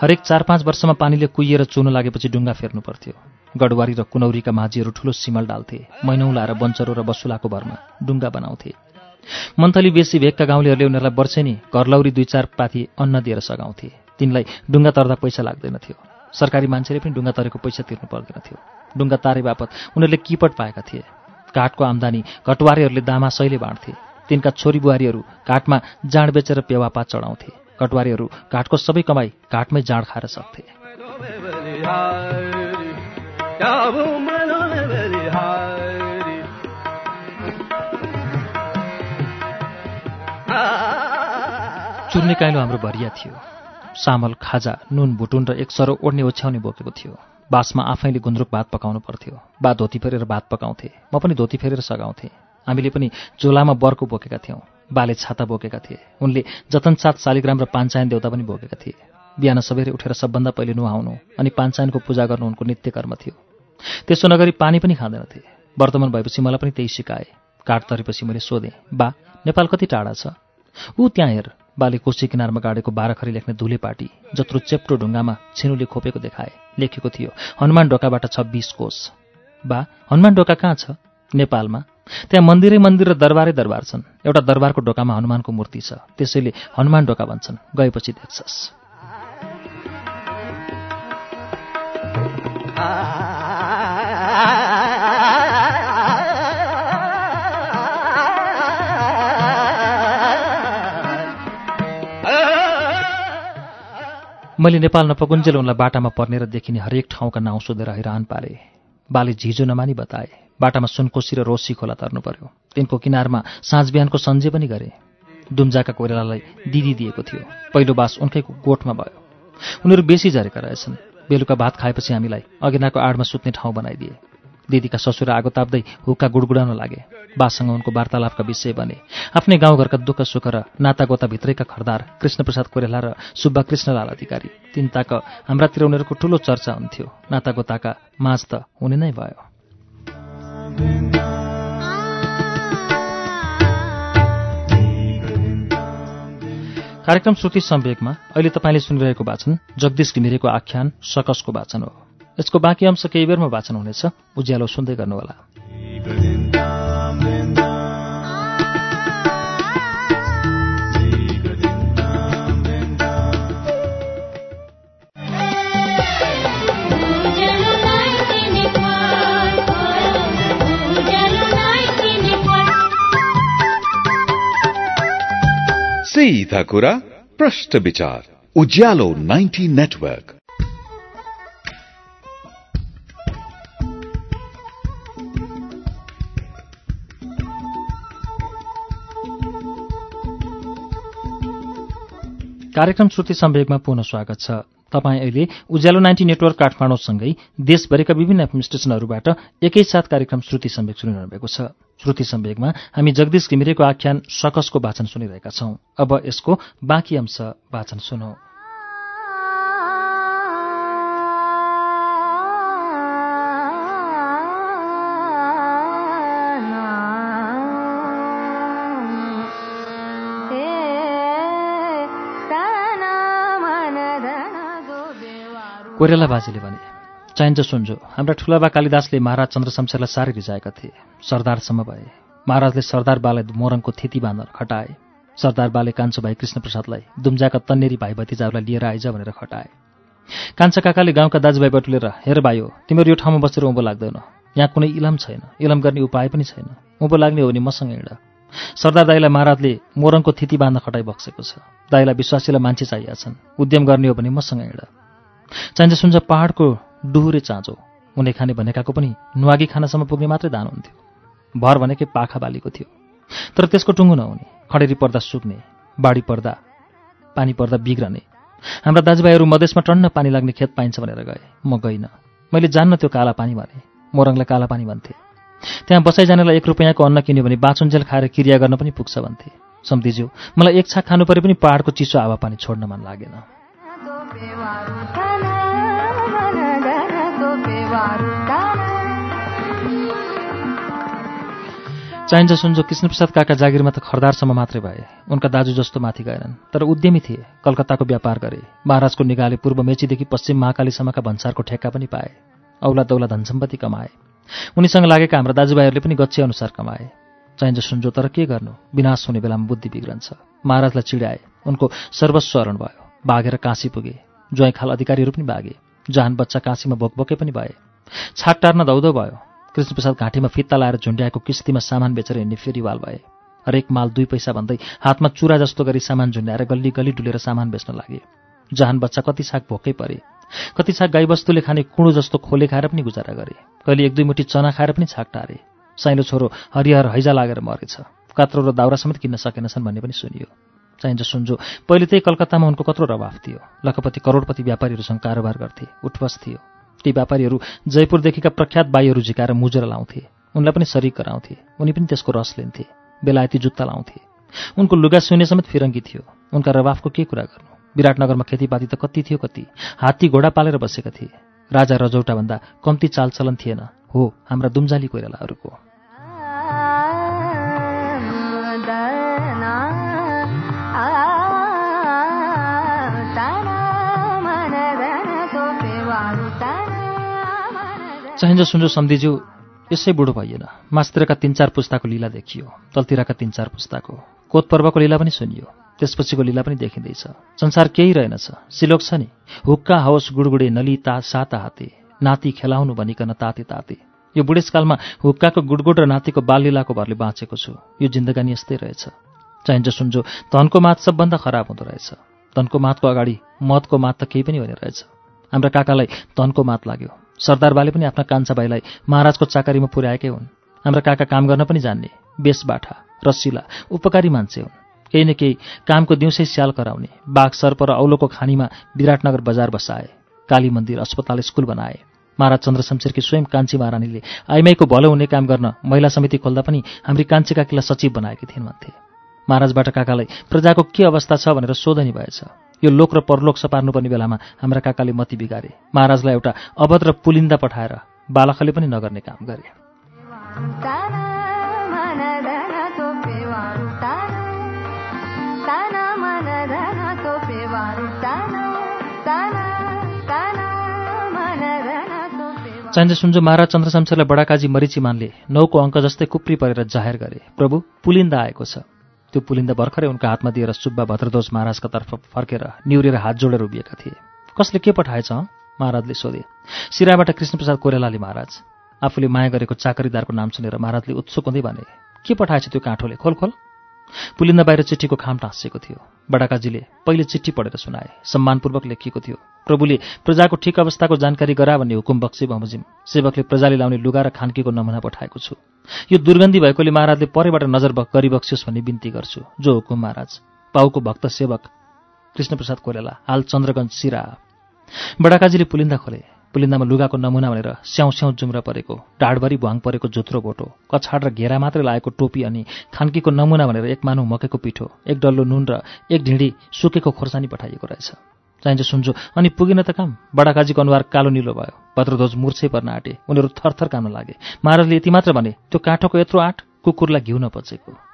हरेक चार पाँच वर्षमा पानीले कुहिएर चुनो लागेपछि डुङ्गा फेर्नु पर्थ्यो। गडवारी र कुनौरीका माझीहरू ठुलो सिमल डाल्थे। मैनौ लाएर बन्चरो र बसुलाको भरमा डुङ्गा बनाउँथे। मन्थली बेसी भेगका गाउँलेहरूले उनीहरूलाई वर्षेनी घरलौरी दुई चार पाथी अन्न दिएर सघाउँथे। तिनलाई डुङ्गा तर्दा पैसा लाग्दैन थियो। सरकारी मान्छेले पनि डुङ्गा तरेको पैसा तिर्नु पर्दैन थियो। डुङ्गा तारे बापत उनीहरूले किपट पाएका थिए। काठको आम्दानी कटवारीहरूले दामासैले बाँड्थे। तिनका छोरी बुहारीहरू काठमा जाँड बेचेर पेवापा चढाउँथे। कटवारीहरू काठको सबै कमाई काठमै जाँड खाएर सक्थे। चुर्ने काइलो हाम्रो भरिया थियो। सामल खाजा नुन भुटुन र एक सरो ओढ्ने ओछ्याउने बोकेको थियो। बासमा आफैले गुन्द्रुक भात पकाउनु पर्थ्यो। बा धोती फेरेर भात पकाउँथे। म पनि धोती फेरेर सघाउँथेँ। हामीले पनि झोलामा बर्को बोकेका थियौँ। बाले छाता बोकेका थिए। उनले जतनसाथ शालिग्राम र पाञ्चायन देउता पनि बोकेका थिए। बिहान सबेरै उठेर सबभन्दा पहिले नुहाउनु अनि पाञ्चायनको पूजा गर्नु उनको नित्य कर्म थियो। त्यसो नगरी पानी पनि खाँदैनथे। वर्तमान भएपछि मलाई पनि त्यही सिकाए। काठ तरेपछि मैले सोधेँ बा नेपाल कति टाढा छ? ऊ त्यहाँ हेर। बाले कोशी किनारमा गाडेको बाह्रखरी लेख्ने धुले पाटी जत्रो चेप्टो ढुङ्गामा छिनुले खोपेको देखाए। लेखेको थियो। हनुमान ढोकाबाट छब्बिस कोष बा हनुमान ढोका कहाँ छ? नेपालमा। त्यहाँ मन्दिरै मन्दिर र दरबारै दरबार छन्। एउटा दरबारको ढोकामा हनुमानको मूर्ति छ। त्यसैले हनुमान ढोका भन्छन्। गएपछि देख्छस्। मैले नेपाल नपकुन्जेल उनलाई बाटामा पर्ने र देखिने हरेक ठाउँका नाउँ सोधेर हैरान पारे। बाले झिजो नमानी बताए। बाटामा सुनकोशी र रोसी खोला तर्नु पर्यो। तिनको किनारमा साँझ बिहानको सन्जे पनि गरे। दुम्जाका कोइरालालाई दिदी दिएको थियो। पहिलो बास उनकैको गोठमा भयो। उनीहरू बेसी झरेका रहेछन्। बेलुका भात खाएपछि हामीलाई अघिनाको आडमा सुत्ने ठाउँ बनाइदिए। दिदीका ससुरा आगो ताप्दै हुक्का गुडगुडाउन लागे। बासँग उनको वार्तालापका विषय बने। आफ्नै गाउँघरका दुःख सुख र नातागोताभित्रैका खरदार कृष्णप्रसाद कोरेला र सुब्बा कृष्णलाल अधिकारी। तिनताक हाम्रातिर उनीहरूको ठूलो चर्चा हुन्थ्यो। नातागोताका माझ त हुने नै भयो। कार्यक्रम श्रुति सम्वेकमा अहिले तपाईँले सुनिरहेको वाचन जगदीश घिमिरेको आख्यान सकसको वाचन हो। यसको बाँकी अंश केही बेरमा वाचन हुनेछ। उज्यालो सुन्दै गर्नुहोला। सीधा कुरा प्रश्न विचार। उज्यालो 90 नेटवर्क। कार्यक्रम श्रुति सम्वेकमा पुनः स्वागत छ। तपाईँ अहिले उज्यालो नाइन्टी नेटवर्क काठमाडौँसँगै देशभरिका विभिन्न एफएम एकैसाथ कार्यक्रम श्रुति सम्वेक सुनिरहनु भएको छ। श्रुति सम्वेकमा हामी जगदीश घिमिरेको आख्यान सकसको वाचन सुनिरहेका छौं। अब यसको बाँकी अंश वाचन सुनौ। कोइराला बाजेले भने चाहिन्छ सुन्जो हाम्रा ठुलाबा कालिदासले महाराज चन्द्रशमशेरलाई साह्रै रिजाएका थिए। सरदारसम्म भए। महाराजले सरदार बालाई मोरङको थिति बाँधन खटाए। सरदार बाले कान्छो भाइ कृष्णप्रसादलाई दुम्जाका तन्नेरी भाइ भतिजाहरूलाई लिएर आइज भनेर खटाए। कान्छा काकाले गाउँका दाजुभाइ बटुलेर हेर भाइ हो तिमीहरू यो ठाउँमा बसेर उँभो लाग्दैन। यहाँ कुनै इलाम छैन। इलाम गर्ने उपाय पनि छैन। उँभो लाग्ने हो भने मसँग हिँड। सरदार दाईलाई महाराजले मोरङको थिति बाँध्न खटाइ बक्सेको छ। दाईलाई विश्वासीलाई मान्छे चाहिएछन् उद्यम गर्ने हो भने मसँग हिँड। चाहिन्छ सुन्छ पहाडको डुहुरे चाँचो। उनी खाने भनेकाको पनि नुहागी खानासम्म पुग्ने मात्रै दान हुन्थ्यो भर भनेकै पाखा बालीको थियो। तर त्यसको टुङ्गो नहुने खडेरी पर्दा सुक्ने बाढी पर्दा पानी पर्दा बिग्रने। हाम्रा दाजुभाइहरू मधेसमा टन्न पानी लाग्ने खेत पाइन्छ भनेर गए। म गइनँ। मैले जान्न त्यो काला पानी भने मोरङलाई काला पानी भन्थे। त्यहाँ बसाइ जानेलाई एक रुपियाँको अन्न किन्यो भने बाँचुन्जेल खाएर क्रिया गर्न पनि पुग्छ भन्थे। सम्धिज्यू मलाई एक छाक खानु परे पनि पहाडको चिसो हावा पानी छोड्न मन लागेन। चाहिन्छ सुन्जो कृष्णप्रसाद काका जागिरमा त खरदारसम्म मात्रै भए। उनका दाजु जस्तो माथि गएनन् तर उद्यमी थिए कलकत्ताको व्यापार गरे। महाराजको निगाले पूर्व मेचीदेखि पश्चिम महाकालीसम्मका भन्सारको ठेक्का पनि पाए। औला दौला धनसम्पत्ति कमाए। उनीसँग लागेका हाम्रा दाजुभाइहरूले पनि गच्छे अनुसार कमाए। चाहिन्छ सुन्जो तर के गर्नु? विनाश हुने बेलामा बुद्धि बिग्रन्छ। महाराजलाई चिडाए। उनको सर्वस्व हरण भयो। भागेर काँसी पुगे। ज्वाइँ खाल अधिकारीहरू पनि भागे। जहान बच्चा काँसीमा भोकभोकै पनि भए। छाक टार्न दौदो भयो। कृष्णप्रसाद घाँटीमा फित्ता लाएर झुन्ड्याएको किस्तीमा सामान बेचेर हिँड्ने फेरि वाल भए। हरेक माल दुई पैसा भन्दै हातमा चुरा जस्तो गरी सामान झुन्ड्याएर गल्ली गल्ली डुलेर सामान बेच्न लागे। जहान बच्चा कति छाक भोकै परे। कति छाक गाईबस्तुले खाने कुँडो जस्तो खोले खाएर पनि गुजारा गरे। कहिले एक दुई मुठी चना खाएर पनि छाक टारे। साइलो छोरो हरिहर हैजा लागेर मरेछ। कात्रो र दाउरा समेत किन्न सकेनछन् भन्ने पनि सुनियो। चाहिन्छ सुन्जो पहिले त्यही कलकत्तामा उनको कत्रो रवाफ थियो। लखपति करोडपति व्यापारीहरूसँग कारोबार गर्थे उठबस थियो। ती व्यापारीहरू जयपुरदेखिका प्रख्यात बाईहरू झिकाएर मुजेर लाउँथे। उनलाई पनि सरिक गराउँथे। उनी पनि त्यसको रस लिन्थे। बेलायती जुत्ता लाउँथे। उनको लुगा सुने समेत फिरङ्गी थियो। उनका रवाफको के कुरा गर्नु? विराटनगरमा खेतीपाती त कति थियो कति। हात्ती घोडा पालेर बसेका थिए। राजा रजौटाभन्दा कम्ती चालचलन थिएन। हो हाम्रा दुम्जाली कोइरालाहरूको। चाहिन्छ सुन्जो सन्धिज्यू यसै बुढो भइएन। मास्तिरका तिन चार पुस्ताको लीला देखियो तलतिरका तिन चार पुस्ताको। कोत पर्वको लीला पनि सुनियो त्यसपछिको लीला पनि देखिँदैछ। संसार केही रहेनछ सिलोक छ नि। हुक्का हाओस् गुडगुडे नली ता साता हाते। नाति खेलाउनु भनिकन ताते ताते। यो बुढेसकालमा हुक्काको गुडगुड र नातिको बाललीलाको भरले बाँचेको छु। यो जिन्दगानी यस्तै रहेछ। चाहिन्छ सुन्जो धनको मात सबभन्दा खराब हुँदो रहेछ। धनको मातको अगाडि मतको मात त केही पनि हुने रहेछ। हाम्रा काकालाई धनको मात लाग्यो। सरदारबाले पनि आफ्ना कान्छा भाइलाई महाराजको चाकरीमा पुर्याएकै हुन्। हाम्रा काका काम गर्न पनि जान्ने बेसबाठा रसिला उपकारी मान्छे हुन्। केही न केही कामको दिउँसै स्याल कराउने बाघ सर्प र औलोको खानीमा विराटनगर बजार बसाए काली मन्दिर अस्पताल स्कुल बनाए। महाराज चन्द्र शमशेरकी स्वयं कान्छी महारानीले आइमाईको भलो हुने काम गर्न महिला समिति खोल्दा पनि हाम्री कान्छी काकीलाई सचिव बनाएकी थिइन् भन्थे। महाराजबाट काकालाई प्रजाको के अवस्था छ भनेर सोधनी भएछ। यो लोक र परलोक सपार्नुपर्ने बेलामा हाम्रा काकाले मती बिगारे। महाराजलाई एउटा अभद्र पुलिन्दा पठाएर बालखले पनि नगर्ने काम गरे। चाहिन्छ सुन्जो महाराज चन्द्रशमशेरलाई बडाकाजी मरिचिमानले नौको अङ्क जस्तै कुप्री परेर जाहेर गरे। प्रभु पुलिन्दा आएको छ। त्यो पुलिन्दा भर्खरै उनका हातमा दिएर सुब्बा भद्रध्वज महाराजका तर्फ फर्केर निहुरेर हात जोडेर उभिएका थिए। कसले के पठाएछ महाराजले सोधे। सिराबाट कृष्णप्रसाद कोइरालाले महाराज आफूले माया गरेको चाकरीदारको नाम सुनेर महाराजले उत्सुक हुँदै भने के पठाएछ त्यो काँठोले? खोल खोल पुलिन्दा बाहिर चिठीको खाम टाँसिएको थियो। बडाकाजीले पहिले चिठी पढेर सुनाए सम्मानपूर्वक लेखिएको थियो। प्रभुले प्रजाको ठिक अवस्थाको जानकारी गरा भन्ने हुकुम बक्से बमोजिम सेवकले प्रजाले लाउने लुगा र खानकीको नमुना पठाएको छु। यो दुर्गन्धी भएकोले महाराजले परेबाट नजर गरिबक्सियोस् भन्ने बिन्ती गर्छु जो हुकुम महाराज। पाउको भक्त सेवक कृष्णप्रसाद कोइराला हाल चन्द्रगञ्ज सिरा बडाकाजीले पुलिन्दा खोले पुलिन्दामा लुगाको नमुना भनेर स्याउ स्याउ जुम्रा परेको ढाडभरि भुवाङ परेको जुत्रो भोटो कछाड र घेरा मात्रै लागेको टोपी अनि खान्कीको नमुना भनेर एक मानु मकैको पिठो एक डल्लो नुन र एक ढिँडी सुकेको खोर्सानी पठाइएको रहेछ। चाहिन्छ सुन्छु अनि पुगेन त काम? बडाकाजीको अनुहार कालो निलो भयो। भद्रध्वज मुर्छै पर्न आँटे उनीहरू थरथर काम्न लागे। महाराजले यति मात्र भने त्यो काठोको यत्रो आँट कुकुरलाई घिउ नपचेको।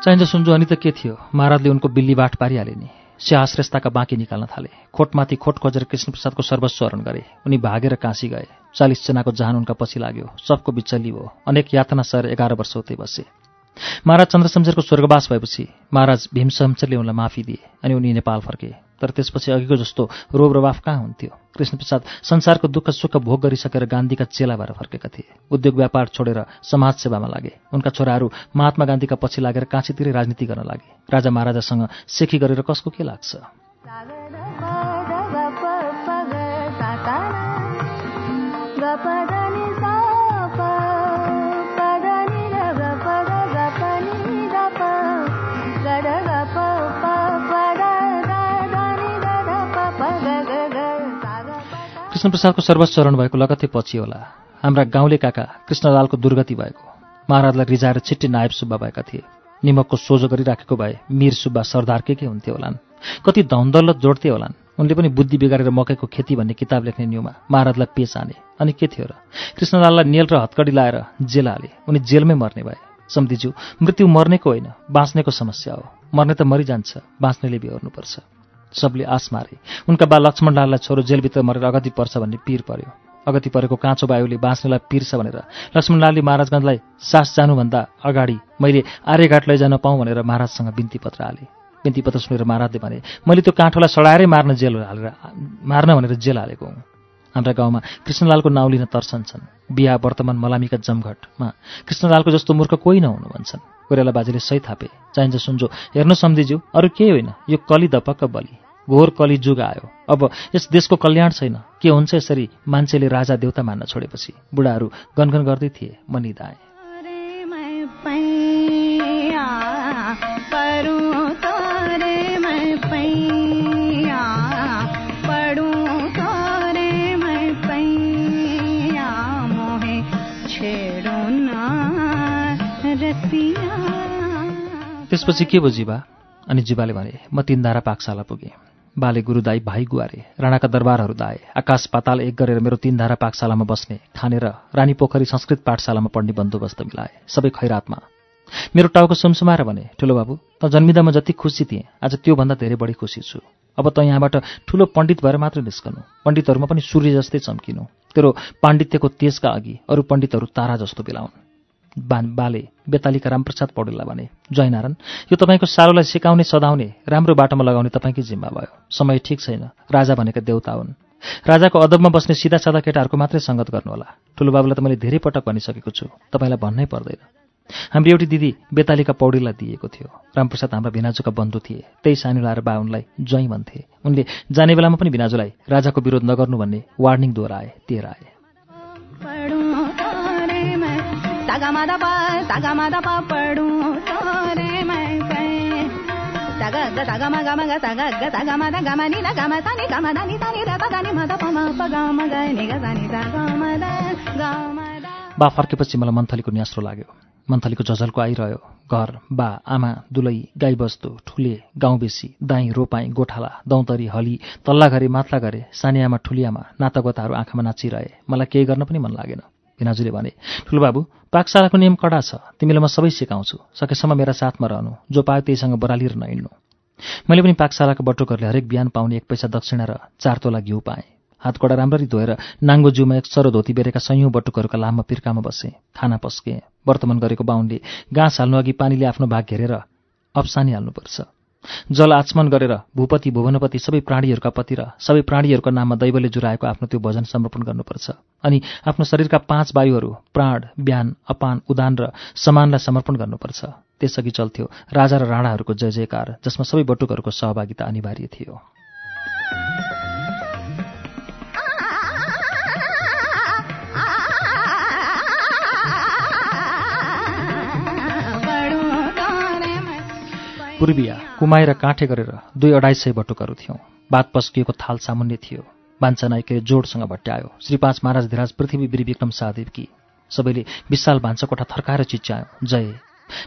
चाहिन्छ सुन्जो अनि त के थियो? महाराजले उनको बिल्ली बाठ पारिहाले नि। स्याश्रेष्ठताका बाँकी निकाल्न थाले। खोटमाथि खोट खोजेर कृष्णप्रसादको सर्वस्व हरण गरे। उनी भागेर काँसी गए। चालिसजनाको जहान उनका पछि लाग्यो। सबको बिचली हो अनेक यातना सर एघार वर्ष उतै बसे। महाराज चन्द्रशमशेरको स्वर्गवास भएपछि महाराज भीमशमशेरले उनलाई माफी दिए अनि उनी नेपाल फर्के। तर त्यसपछि अघिको जस्तो रोब रवाफ कहाँ हुन्थ्यो? कृष्णप्रसाद संसारको दुःख सुख भोग गरिसकेर गान्धीका चेला भएर फर्केका थिए। उद्योग व्यापार छोडेर समाजसेवामा लागे। उनका छोराहरू महात्मा गान्धीका पछि लागेर काँचीतिरै राजनीति गर्न लागे। राजा महाराजासँग सेखी गरेर कसको के लाग्छ? कृष्णप्रसादको सर्वचरण भएको लगत्तै पछि होला। हाम्रा गाउँले काका कृष्णलालको दुर्गति भएको। महाराजलाई रिजाएर छिट्टी नायब सुब्बा भएका थिए। निमकको सोझो गरिराखेको भए मिर सुब्बा सरदार के के हुन्थ्यो होलान्? कति धन्दल्लत जोड्थे होलान्? उनले पनि बुद्धि बिगारेर मकैको खेती भन्ने किताब लेख्ने न्युमा महाराजलाई पेच आने अनि के थियो र? कृष्णलाललाई नेल र हत्कडी लाएर जेल हाले। उनी जेलमै मर्ने भए। सम्धिज्यू मृत्यु मर्नेको होइन बाँच्नेको समस्या हो। मर्ने त मरिजान्छ बाँच्नेले बिहोर्नुपर्छ। सबले आश मारे। उनका बा लक्ष्मणलाललाई छोरो जेलभित्र मरेर अगति पर्छ भन्ने पीर पर्यो। अगति परेको काँचो वायुले बाँच्नेलाई पिर्छ भनेर लक्ष्मणलालले महाराजगञ्जलाई सास जानुभन्दा अगाडि मैले आर्यघाट लैजान पाऊँ भनेर महाराजसँग बिन्ती पत्र हालेँ। बिन्ती पत्र सुनेर महाराजले भने मैले त्यो काँठोलाई सडाएरै मार्न जेल हालेर मार्न भनेर जेल हालेको हुँ। हाम्रा गाउँमा कृष्णलालको नाउँ लिन तर्सन्छन् बिहा वर्तमान मलामीका जमघटमा कृष्णलालको जस्तो मूर्ख कोही नहुनु भन्छन्। कोइराला बाजेले सही थापे। चाहिन्छ सुन्जो हेर्नु सम्झिज्यू अरू केही होइन। यो कली दपक्क बलि। घोर कली जुग आयो। अब यस देशको कल्याण छैन। के हुन्छ यसरी मान्छेले राजा देउता मान्न छोडेपछि? बुढाहरू गनगन गर्दै थिए म त्यसपछि के भयो जीवा? अनि जीवाले भने म तिनधारा पाकशाला पुगेँ। बाले गुरुदाई भाइ गुहारे राणाका दरबारहरू दाए आकाश पाताल एक गरेर मेरो तिनधारा पाकशालामा बस्ने खानेर रानी पोखरी संस्कृत पाठशालामा पढ्ने बन्दोबस्त मिलाए सबै खैरातमा। मेरो टाउको सुमसुमाएर भने ठुलो बाबु त जन्मिँदा म जति खुसी थिएँ आज त्योभन्दा धेरै बढी खुसी छु। अब त यहाँबाट ठुलो पण्डित भएर मात्रै निस्कनु। पण्डितहरूमा पनि सूर्य जस्तै चम्किनु। तेरो पाण्डित्यको तेजका अघि अरू पण्डितहरू तारा जस्तो बेलाउन्। बाले बेतालीका रामप्रसाद पौडेललाई भने जयनारायण यो तपाईँको सारोलाई सिकाउने सदाउने राम्रो बाटोमा लगाउने तपाईँकै जिम्मा भयो। समय ठिक छैन। राजा भनेका देउता हुन्। राजाको अदबमा बस्ने सिधा सादा केटाहरूको मात्रै सङ्गत गर्नुहोला। ठुलो बाबुलाई त मैले धेरै पटक भनिसकेको छु। तपाईँलाई भन्नै पर्दैन। हाम्रो एउटी दिदी बेतालीका पौडेललाई दिएको थियो। रामप्रसाद हाम्रा भिनाजुका बन्धु थिए। त्यही सानो लाएर बा उनलाई ज्वाइँ भन्थे। उनले जाने बेलामा पनि भिनाजुलाई राजाको विरोध नगर्नु भन्ने वार्निङ दोहोऱ्याए तेह्र आए बा फर्केपछि मलाई मन्थलीको न्यास्रो लाग्यो। मन्थलीको झझलको आइरह्यो। घर बा आमा दुलै गाईबस्तु ठुले गाउँ बेसी दाई रोपाई गोठाला दौतरी हली तल्ला घरे माथला घरे सानी आमा ठुली आमा नातागोताहरू आँखामा नाचिरहे। मलाई केही गर्न पनि मन लागेन। भिनाजुले भने ठुलो बाबु पाकशालाको नियम कडा छ। तिमीलाई म सबै सिकाउँछु। सकेसम्म मेरा साथमा रहनु। जो पायो त्यहीसँग बरालिएर नहिँड्नु। मैले पनि पाकशालाको बटुकहरूले हरेक बिहान पाउने एक पैसा दक्षिणा र चार तोला घिउ पाएँ। हातकोडा राम्ररी धोएर नाङ्गो जिउमा एक सरो धोती बेरेका सयौँ बटुकहरूका लाममा पिर्कामा बसेँ। खाना पस्केँ। वर्तमान गरेको बाहुनले घाँस हाल्नु अघि पानीले आफ्नो भाग घेरेर अप्सानी हाल्नुपर्छ। जल आचमन गरेर भूपति भुवनपति सबै प्राणीहरूका पति र सबै प्राणीहरूका नाममा दैवले जुराएको आफ्नो त्यो भजन समर्पण गर्नुपर्छ। अनि आफ्नो शरीरका पाँच वायुहरू प्राण बिहान अपान उदान र समानलाई समर्पण गर्नुपर्छ। त्यसअघि चल्थ्यो राजा र राणाहरूको जय जयकार जसमा सबै बटुकहरूको सहभागिता अनिवार्य थियो। पूर्विया कुमाएर काँठे गरेर दुई अढाई सय बटुकहरू थियौँ। बात पस्किएको थाल सामुन्य थियो। बान्छा जोडसँग भट्यायो श्री पाँच महाराज धिराज पृथ्वी वीर विक्रम साहदेवकी। सबैले विशाल भान्सा कोठा थर्काएर चिच्यायो। जय।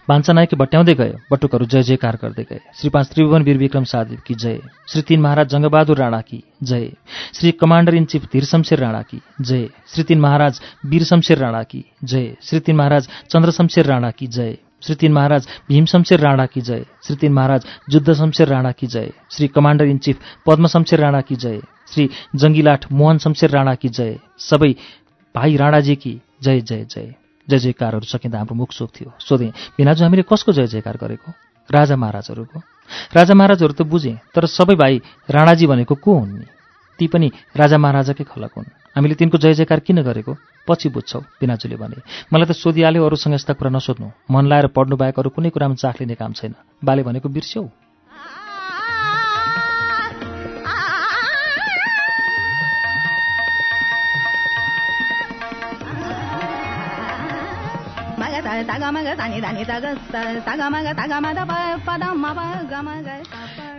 भान्सा नायकी भट्याउँदै गए बटुकहरू जय जयकार गर्दै गए। श्री पाँच त्रिभुवन वीर विक्रम साहदेव की जय। श्री तीन महाराज जङ्गबहादुर राणा की जय। Shri commander in chief Dhir Shamsher Rana की जय। श्री तीन महाराज वीर शमशेर राणा की जय। श्री तीन महाराज चन्द्र शमशेर राणा की जय। श्री तीन महाराज भीम शमशेर राणा की जय। श्री तीन महाराज जुद्ध शमशेर राणा की जय। Shri commander in chief Padma Shamsher Rana की जय। श्री जङ्गिलाठ मोहन शमशेर राणा की जय। सबै भाइ राणाजी की जय जय जय। जय जयकारहरू सकिँदा हाम्रो मुख सोख थियो। सोधेँ भिनाजु हामीले कसको जय जयकार गरेको? राजा महाराजहरूको? राजा महाराजहरू त बुझेँ तर सबै भाइ राणाजी भनेको को हुन् ती पनि राजा महाराजाकै खलक हुन्। हामीले तिनको जय जयकार किन गरेको? पछि बुझ्छौ बिनाजुले भने। मलाई त सोधिहाल्यो अरूसँग यस्ता कुरा नसोध्नु। मन लाएर पढ्नु बाहेक अरू कुनै कुरामा चाख लिने काम छैन। बाले भनेको बिर्स्यौ।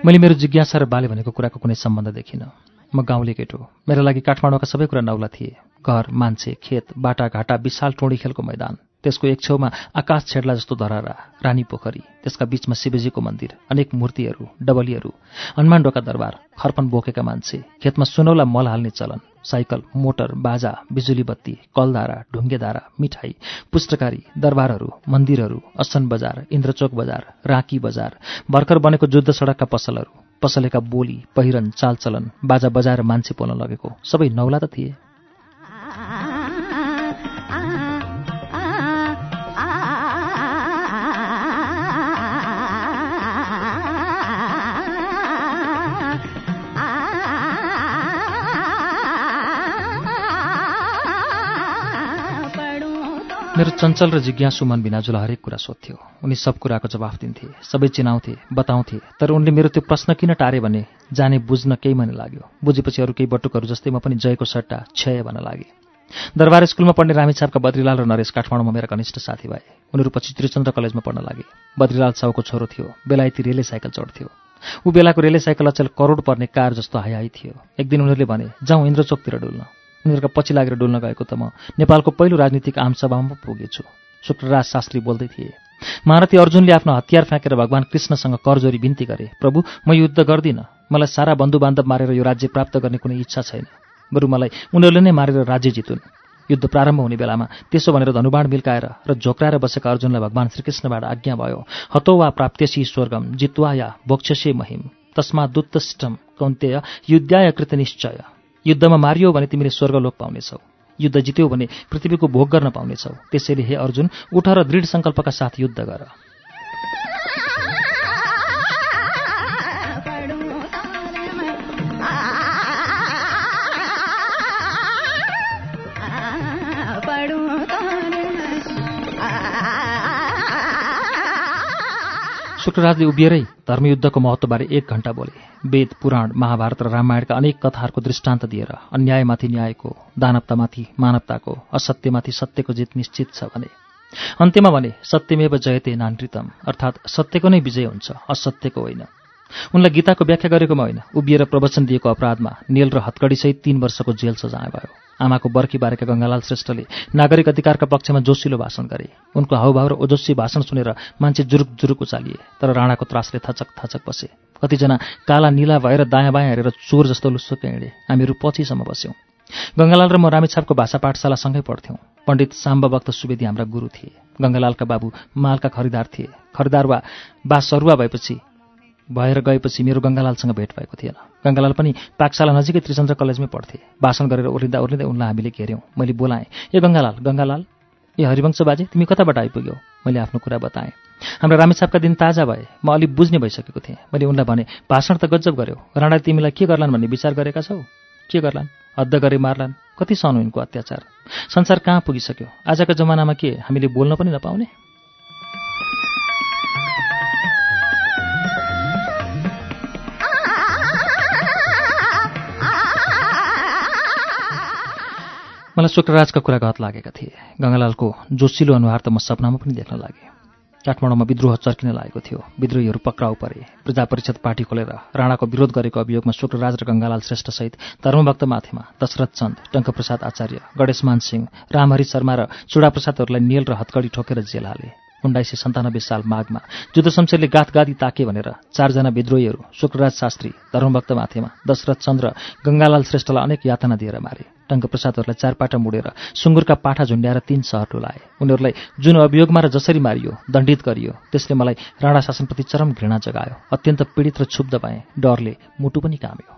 मैले मेरो जिज्ञासा र बाले भनेको कुराको कुनै सम्बन्ध देखिनँ। म गाउँले केटो मेरो लागि काठमाडौँका सबै कुरा नौला थिए। घर मान्छे खेत बाटाघाटा विशाल टोडी खेलको मैदान। त्यसको एक छेउमा आकाश छेड्ला जस्तो धरारा रानी पोखरी त्यसका बीचमा शिवजीको मन्दिर अनेक मूर्तिहरू डबलीहरू हनुमान डोका दरबार खर्पन बोकेका मान्छे खेतमा सुनौला मल हाल्ने चलन साइकल मोटर बाजा बिजुली बत्ती कलधारा ढुङ्गेधारा मिठाई पुस्तकारी दरबारहरू मन्दिरहरू असन बजार इन्द्रचोक बजार राँकी बजार भर्खर बनेको जुद्ध सडकका पसलहरू पसलेका बोली पहिरन चालचलन बाजा बजाएर मान्छे पोल्न लगेको सबै नौला त थिए। मेरो चञ्चल र जिज्ञासु मन बिनाजुल हरेक कुरा सोध्थ्यो। उनी सब कुराको जवाफ दिन्थे सबै चिनाउँथे बताउँथे तर उनले मेरो त्यो प्रश्न किन टारे भने जाने बुझ्न केही मन लाग्यो। बुझेपछि अरू केही बटुकहरू जस्तै म पनि जयको सट्टा क्षय भन्न लागे। दरबार स्कुलमा पढ्ने रामेछापका बद्रीलाल र नरेश काठमाडौँमा मेरा घनिष्ठ साथी भए। उनीहरू पछि त्रिचन्द्र कलेजमा पढ्न लागे। बद्रीलाल साउको छोरो थियो। बेलायती रेले साइकल चढ्थ्यो ऊ बेलाको रेले साइकल अचेल करोड पर्ने कार जस्तो हाई थियो। एक दिन उनीहरूले भने जाउँ इन्द्रचोकतिर डुल्न। उनीहरूका पछि लागेर डुल्न गएको त म नेपालको पहिलो राजनीतिक आमसभामा पुगेछु। शुक्रराज शास्त्री बोल्दै थिए। महारथी अर्जुनले आफ्नो हतियार फ्याँकेर भगवान् कृष्णसँग करजोरी बिन्ती गरे प्रभु म युद्ध गर्दिनँ। मलाई सारा बन्धु बान्धव मारेर यो राज्य प्राप्त गर्ने कुनै इच्छा छैन। बरु मलाई उनीहरूले नै मारेर राज्य जितुन्। युद्ध प्रारम्भ हुने बेलामा त्यसो भनेर धनुबाण मिल्काएर र झोक्राएर बसेका अर्जुनलाई भगवान् श्रीकृष्णबाट आज्ञा भयो हतो वा प्राप्त्यसी स्वर्गम जित्वा या बोक्षसे महिम। तस्मा दुत्तष्टम कौन्तेय युद्धाय कृतनिश्चय युद्धमा मारियो भने तिमीले स्वर्गलोक पाउनेछौ। युद्ध जित्यो भने पृथ्वीको भोग गर्न पाउनेछौ। त्यसैले हे अर्जुन उठ र दृढ सङ्कल्पका साथ युद्ध गर। शुक्रराजले उभिएरै धर्मयुद्धको महत्त्वबारे एक घण्टा बोले। वेद पुराण महाभारत र रामायणका अनेक कथाहरूको दृष्टान्त दिएर अन्यायमाथि न्यायको दानवतामाथि मानवताको असत्यमाथि सत्यको जित निश्चित छ भने। अन्त्यमा भने सत्यमेव जयते नानृतम अर्थात् सत्यको नै विजय हुन्छ असत्यको होइन। उनलाई गीताको व्याख्या गरेकोमा होइन उभिएर प्रवचन दिएको अपराधमा नेल र हत्कडीसहित तीन वर्षको जेल सजाय भयो। आमाको बर्खी बारेका गङ्गालाल श्रेष्ठले नागरिक अधिकारका पक्षमा जोसिलो भाषण गरे। उनको हाउभाउ र ओजस्वी भाषण सुनेर मान्छे जुरुक जुरुक उचालिए तर राणाको त्रासले थचक थचक बसे। कतिजना काला निला भएर दायाँ बायाँ हेरेर चोर जस्तो लुस्सुक हिँडे। हामीहरू पछिसम्म बस्यौँ। गङ्गालाल र म रामेछापको भाषा पाठशाला सँगै पढ्थ्यौँ। पण्डित साम्बभक्त सुवेदी हाम्रा गुरु थिए। गङ्गालालका बाबु मालका खरिदार थिए। खरिदार वा बा सरुवा भएपछि भएर गएपछि मेरो गङ्गालालसँग भेट भएको थिएन। गङ्गालाल पनि पाकशाला नजिकै त्रिचन्द्र कलेजमै पढ्थे। भाषण गरेर ओर्लिँदा ओर्लिँदै उनलाई हामीले घेऱ्यौँ मैले बोलाएँ ए गङ्गालाल गङ्गालाल ए हरिवंश बाजे तिमी कताबाट आइपुग्यौ? मैले आफ्नो कुरा बताएँ। हाम्रो रामेछापका दिन ताजा भए म अलिक बुझ्ने भइसकेको थिएँ। मैले उनलाई भने भाषण त गजब गर्यो। राणा तिमीलाई के गर्लान् भन्ने विचार गरेका छौ? के गर्लान्? हद्द गरे मार्लान्? कति सहनु यिनको अत्याचार। संसार कहाँ पुगिसक्यो? आजका जमानामा के हामीले बोल्न पनि नपाउने? मलाई शुक्रराजका कुरा घत लागेका थिए। गङ्गालालको जोसिलो अनुहार त म सपनामा पनि देख्न लागेँ। काठमाडौँमा विद्रोह चर्किन लागेको थियो। विद्रोहीहरू पक्राउ परे। प्रजा परिषद पार्टी खोलेर राणाको विरोध गरेको अभियोगमा शुक्रराज र गङ्गालाल श्रेष्ठसहित धर्मभक्त माथेमा दशरथ चन्द टङ्कप्रसाद आचार्य गणेशमान सिंह रामहरि शर्मा र चुडाप्रसादहरूलाई नेल र हत्कडी ठोकेर जेल हाले। उन्नाइस सय सन्तानब्बे साल माघमा जुद्ध शमशेरले गाथगादी ताके भनेर चारजना विद्रोहीहरू शुक्रराज शास्त्री धर्मभक्त माथेमा दशरथ चन्द्र गङ्गालाल श्रेष्ठलाई अनेक यातना दिएर मारे। टङ्कप्रसादहरूलाई चारपाटा मुडेर सुँगुरका पाठा झुन्ड्याएर तीन सहर टोलाए उनीहरूलाई जुन अभियोगमा र जसरी मारियो दण्डित गरियो त्यसले मलाई राणा शासनप्रति चरम घृणा जगायो। अत्यन्त पीडित र क्षुब्ध पाएँ डरले मुटु पनि काम्यो।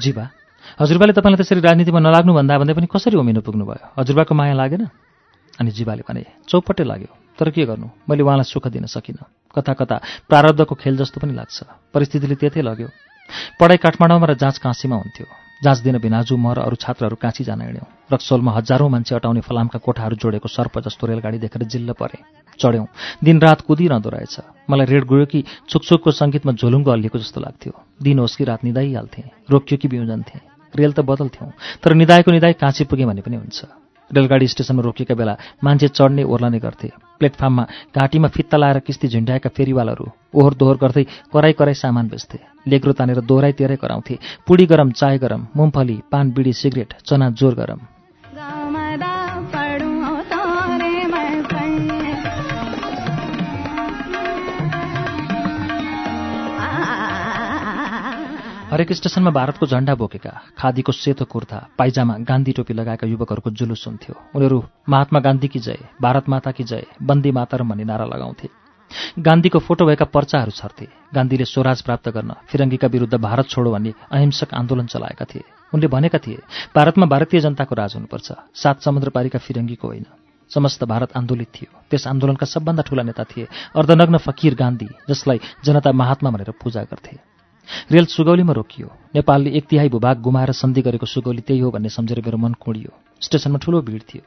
जीवा हजुरबाले तपाईँलाई त्यसरी राजनीतिमा नलाग्नु भन्दा भन्दै पनि कसरी उमिनु पुग्नुभयो? हजुरबाको माया लागेन? अनि जीवाले भने चौपट्टै लाग्यो। तर के गर्नु? मैले उहाँलाई सुख दिन सकिनँ। कता कता प्रारब्धको खेल जस्तो पनि लाग्छ। परिस्थितिले त्यतै लग्यो। पढाइ काठमाडौँमा र जाँच काँसीमा हुन्थ्यो। जाँच दिन बिनाजु म र अरू छात्रहरू काँची जान हिँड्यौँ। रक्सोलमा हजारौँ मान्छे अटाउने फलामका कोठाहरू जोडेको सर्प जस्तो रेलगाडी देखेर जिल्ल परे। चढ्यौँ। दिनरात कुदिरहँदो रहेछ। मलाई रेड गयो कि छुकछुकको सङ्गीतमा झोलुङ्गो हल्लिएको जस्तो लाग्थ्यो। दिन होस् कि रात निदाइहाल्थेँ। रोकियो कि बिउजन्थेँ। रेल त बदल्थ्यौँ तर निदाएको निदाय काँची पुग्यो भने पनि हुन्छ। रेलगाडी स्टेसनमा रोकिएका बेला मान्छे चढ्ने ओर्लने गर्थे। प्लेटफार्ममा घाँटीमा फित्ता लाएर किस्ती झुन्ड्याएका फेरिवालहरू ओहोर दोहोर गर्दै कराई कराई सामान बेच्थे। लेग्रो तानेर दोहोऱ्याइ तेह्रै कराउँथे पुडी गरम चाय गरम मुम्फली पान बिडी सिगरेट चना जोर गरम। हरेक स्टेसनमा भारतको झण्डा बोकेका खादीको सेतो कुर्ता पाइजामा गान्धी टोपी लगाएका युवकहरूको जुलुस हुन्थ्यो। उनीहरू महात्मा गान्धीकी जय भारत माताकी जय बन्दी मातरम भन्ने नारा लगाउँथे। गान्धीको फोटो भएका पर्चाहरू छर्थे। गान्धीले स्वराज प्राप्त गर्न फिरङ्गीका विरुद्ध भारत छोडो भन्ने अहिंसक आन्दोलन चलाएका थिए। उनले भनेका थिए भारतमा भारतीय जनताको राज हुनुपर्छ। सात समुद्र पारीका फिरङ्गीको होइन। समस्त भारत आन्दोलित थियो। त्यस आन्दोलनका सबभन्दा ठूला नेता थिए अर्धनग्न फकीर गान्धी जसलाई जनता महात्मा भनेर पूजा गर्थे। रेल सुगौलीमा रोकियो। नेपालले एक तिहाई भूभाग गुमाएर सन्धि गरेको सुगौली त्यही हो भन्ने सम्झेर मेरो मन कुँडियो। स्टेसनमा ठूलो भिड थियो।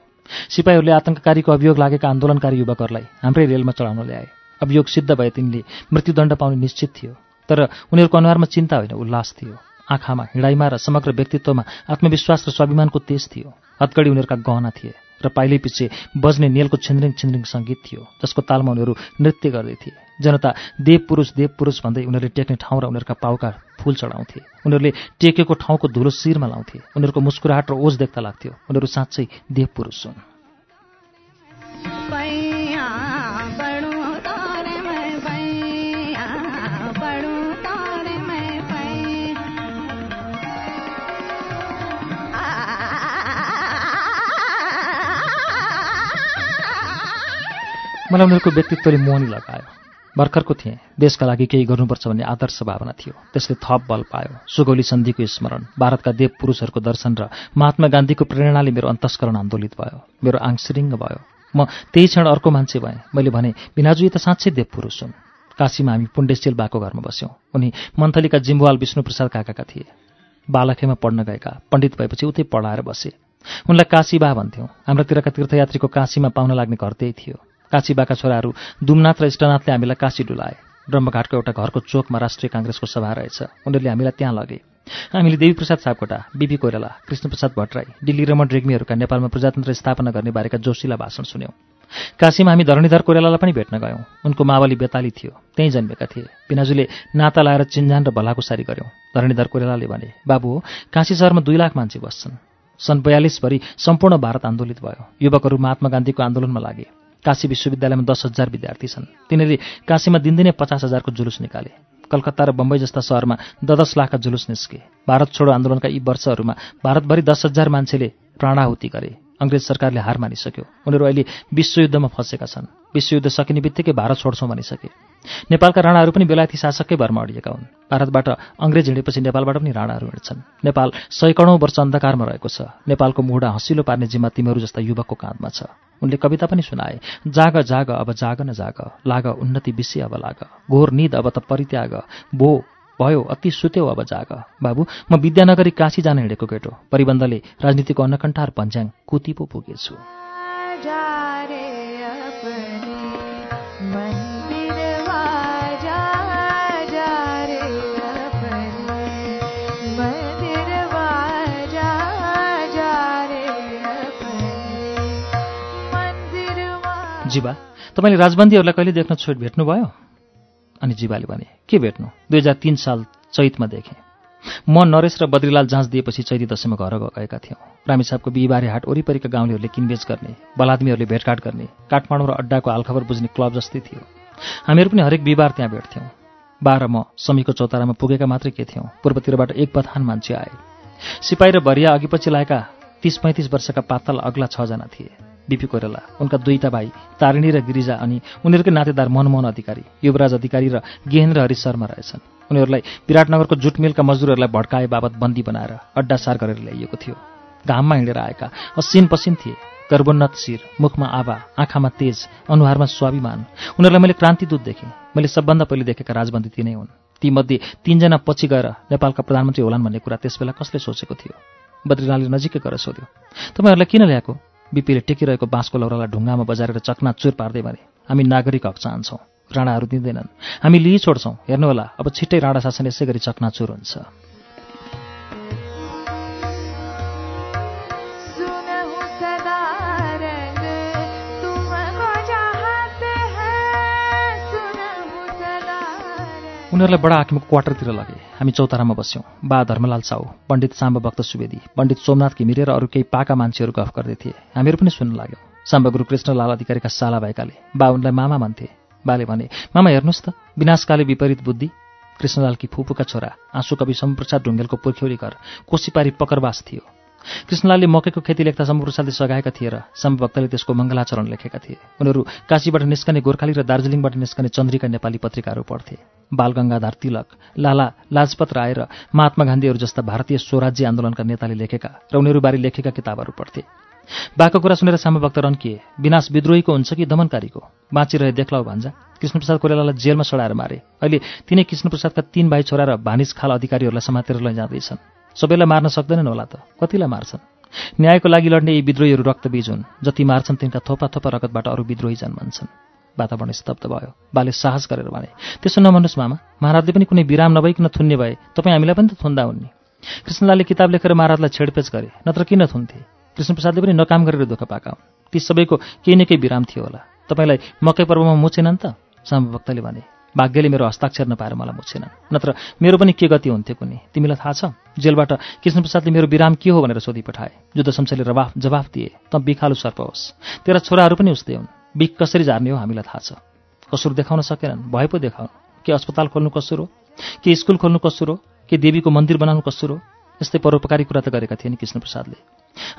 सिपाहीहरूले आतंककारीको अभियोग लागेका आन्दोलनकारी युवकहरूलाई हाम्रै रेलमा चढाउन ल्याए। अभियोग सिद्ध भए तिनले मृत्युदण्ड पाउने निश्चित थियो। तर उनीहरूको अनुहारमा चिन्ता होइन उल्लास थियो। आँखामा हिँडाइमा र समग्र व्यक्तित्वमा आत्मविश्वास र स्वाभिमानको तेज थियो। हतकडी उनीहरूका गहना थिए र पाइलै पछि बज्ने नेलको छिन्द्रिङ छिन्द्रिङ सङ्गीत थियो जसको तालमा उनीहरू नृत्य गर्दै थिए। जनता देव पुरुष देव पुरुष भन्दै उनीहरूले टेक्ने ठाउँ र उनीहरूका पाउका फुल चढाउँथे। उनीहरूले टेकेको ठाउँको धुलो शिरमा लाउँथे। उनीहरूको मुस्कुराहट र ओज देख्दा लाग्थ्यो। उनीहरू साँच्चै देव पुरुष हुन् मलाई उनीहरूको व्यक्तित्वले मोहनी लगायो। भर्खरको थिएँ। देशका लागि केही गर्नुपर्छ भन्ने आदर्श भावना थियो। त्यसले थप बल पायो। सुगौली सन्धिको स्मरण भारतका देव पुरुषहरूको दर्शन र महात्मा गान्धीको प्रेरणाले मेरो अन्तस्करण आन्दोलित भयो। मेरो आङसिरिङ्ग भयो। म त्यही क्षण अर्को मान्छे भएँ। मैले भने बिनाजु त साँच्चै देव पुरुष हुन्। काशीमा हामी पुण्डेश्चेल बाको घरमा बस्यौँ। उनी मन्थलीका जिम्बुवाल विष्णुप्रसाद काकाका थिए। बालखेमा पढ्न गएका। पण्डित भएपछि उतै पढाएर बसे। उनलाई काशी बा भन्थ्यौँ। हाम्रातिरका तीर्थयात्रीको काशीमा पाउन लाग्ने घर त्यही थियो। काशीबाका छोराहरू दुमनाथ र इष्टनाथले हामीलाई काशी डुलाए। ब्रह्मघाटको एउटा घरको चोकमा राष्ट्रिय काङ्ग्रेसको सभा रहेछ। उनीहरूले हामीलाई त्यहाँ लगे। हामीले देवीप्रसाद सापकोटा बिपी कोइराला कृष्णप्रसाद भट्टराई दिल्ली रमण रेग्मीहरूका नेपालमा प्रजातन्त्र स्थापना गर्ने बारेका जोशीला भाषण सुन्यौं। काशीमा हामी धरणीधर कोइरालालाई पनि भेट्न गयौँ। उनको मावली बेताली थियो। त्यहीँ जन्मेका थिए। पिनाजुले नाता लाएर चिन्जान र भलाकुसारी गऱ्यौँ धरणीधर कोइरालाले भने बाबु हो काशी सहरमा दुई लाख मान्छे बस्छन्। सन् बयालिसभरि सम्पूर्ण भारत आन्दोलित भयो। युवकहरू महात्मा गान्धीको आन्दोलनमा लागे। काशी विश्वविद्यालयमा दस हजार विद्यार्थी छन्। तिनीहरूले काशीमा दिनदिनै पचास हजारको जुलुस निकाले। कलकत्ता र बम्बई जस्ता सहरमा दस लाखका जुलुस निस्के। भारत छोडो आन्दोलनका यी वर्षहरूमा भारतभरि दस हजार मान्छेले प्राणाहुति गरे। अङ्ग्रेज सरकारले हार मानिसक्यो। उनीहरू अहिले विश्वयुद्धमा फँसेका छन्। विश्वयुद्ध सकिने बित्तिकै भारत छोड्छौँ भनिसके नेपालका राणाहरू पनि बेलायती शासकै भरमा अडिएका हुन्। भारतबाट अङ्ग्रेज हिँडेपछि नेपालबाट पनि राणाहरू हिँड्छन्। नेपाल सैकडौँ वर्ष अन्धकारमा रहेको छ। नेपालको मुढा हँसिलो पार्ने जिम्मा तिमीहरू जस्ता युवकको काँधमा छ। उनले कविता पनि सुनाए जाग जाग अब जाग न जाग। लाग उन्नति विषय अब लाग। घोर निद अब त परित्याग। भो भयो अति सुत्यौ अब जाग। बाबु म विद्यानगरी काशी जान हिँडेको केटो। परिबन्धले राजनीतिको अन्नकण्ठार पन्ज्याङ कुती पो पुगेछु। जीवा तपाईँले राजबन्दीहरूलाई कहिले देख्न छोड भेट्नुभयो? अनि जीवाले भने के भेट्नु? दुई हजार तिन साल चैतमा देखेँ। म नरेश र बद्रीलाल जाँच दिएपछि चैती दशैँमा घर गएका थियौँ। रामेछापको बिहिबारे हाट वरिपरिका गाउँलेहरूले किनबेच गर्ने बलादमीहरूले भेटघाट गर्ने काठमाडौँ र अड्डाको हालखबर बुझ्ने क्लब जस्तै थियो। हामीहरू पनि हरेक बिहिबार त्यहाँ भेट्थ्यौँ। बाह्र म समीको चौतारामा पुगेका मात्रै के थियौँ? पूर्वतिरबाट एक पथान मान्छे आए। सिपाही र भरिया अघिपछि लागेका तिस पैँतिस वर्षका पातल अग्ला छजना थिए। बिपी कोइराला उनका दुईटा भाइ तारिणी र गिरिजा अनि उनीहरूकै नातेदार मनमोहन अधिकारी युवराज अधिकारी र गेहेन्द्र हरि शर्मा रहेछन्। उनीहरूलाई विराटनगरको जुट मिलका मजदुरहरूलाई भड्काए बाबत बन्दी बनाएर अड्डा सार गरेर ल्याइएको थियो। घाममा हिँडेर आएका असिन पसिन थिए। गर्वोन्नत शिर मुखमा आभा आँखामा तेज अनुहारमा स्वाभिमान। उनीहरूलाई मैले क्रान्तिदूत देखेँ। मैले सबभन्दा पहिले देखेका राजबन्दी तिनै हुन्। तीमध्ये तीनजना पछि गएर नेपालका प्रधानमन्त्री होलान् भन्ने कुरा त्यसबेला कसले सोचेको थियो? बद्रीनाथले नजिकै गएर सोध्यो तपाईँहरूलाई किन ल्याएको? बिपीले टेकिरहेको बाँसको लौरालाई ढुङ्गामा बजारेर चुर पार्दै भने हामी नागरिक हक चाहन्छौँ राणाहरू दिँदैनन्। हामी लिई छोड्छौँ। हेर्नुहोला अब छिट्टै राणा शासन यसै गरी चकनाचुर हुन्छ। उनीहरूलाई बडा हाकिमको क्वार्टरतिर लगे। हामी चौतारामा बस्यौँ। बा धर्मलाल साउ पण्डित साम्ब भक्त सुवेदी पण्डित सोमनाथ घिमिरे र अरू केही पाका मान्छेहरू गफ गर्दै थिए। हामीहरू पनि सुन्न लाग्यौँ। साम्ब गुरु कृष्णलाल अधिकारीका साला भएकाले बा उनलाई मामा भन्थे। बाले भने मामा हेर्नुहोस् त विनाशकाले विपरीत बुद्धि। कृष्णलालकी फुपूका छोरा आँसु कवि शम्प्रसाद ढुङ्गेलको पुर्ख्यौरी घर कोसीपारी पकरवास थियो। कृष्णलालले मकैको खेती लेख्दा शम्प्रसादले सघाएका थिए र शम्भक्तले त्यसको मङ्गलाचरण लेखेका थिए। उनीहरू काशीबाट निस्कने गोर्खाली र दार्जिलिङबाट निस्कने चन्द्रिका नेपाली पत्रिकाहरू पढ्थे। बालगङ्गाधार तिलक लाला लाजपत राय र महात्मा गान्धीहरू जस्ता भारतीय स्वराज्य आन्दोलनका नेताले लेखेका र उनीहरूबारे लेखेका किताबहरू पढ्थे। बाको कुरा सुनेर साम्भक्त रन्किए विनाश विद्रोहीको हुन्छ कि दमनकारीको? बाँचिरहे देख्लाउ भान्जा कृष्णप्रसाद कोइरालालाई जेलमा सडाएर मारे। अहिले तिनै कृष्णप्रसादका तीन भाइ छोरा र भानिज खाल अधिकारीहरूलाई समातेर लैजाँदैछन्। सबैलाई मार्न सक्दैनन् होला त कतिलाई मार्छन्? न्यायको लागि लड्ने यी विद्रोहीहरू रक्तबीज हुन् जति मार्छन् तिनका थोपा थोपा रगतबाट अरू विद्रोही जन्मन्छन्। वातावरण स्तब्ध भयो। बाले साहस गरेर भने त्यसो नभन्नुहोस् मामा महाराजले पनि कुनै विराम नभइकन थुन्ने भए तपाईँ हामीलाई पनि त थुन्दा हुन् कृष्णलालले किताब लेखेर महाराजलाई छेडपेच गरे नत्र किन थुन्थे? कृष्णप्रसादले पनि नकाम गरेर दुःख पाएका हुन् ती सबैको केही न केही विराम थियो होला। तपाईँलाई मकै पर्वमा मुछेनन् त? साम्भक्तले भने भाग्यले मेरो हस्ताक्षर नपाएर मलाई मुछेनन्। नत्र मेरो पनि के गति हुन्थ्यो कुनै तिमीलाई थाहा छ? जेलबाट कृष्णप्रसादले मेरो विराम के हो भनेर सोधि पठाए। जुद्ध शमशेरले रवाफ जवाफ दिए त बिखालु सर्प होस्। तेरा छोराहरू पनि उस्तै हुन्। बिख कसरी झार्ने हो हामीलाई थाहा छ। कसुर देखाउन सकेनन्। भए पो देखाउनु। के अस्पताल खोल्नु कसुर हो? के स्कुल खोल्नु कसुर हो? के देवीको मन्दिर बनाउनु कसुर हो? यस्तै परोपकारी कुरा त गरेका थिए नि कृष्णप्रसादले।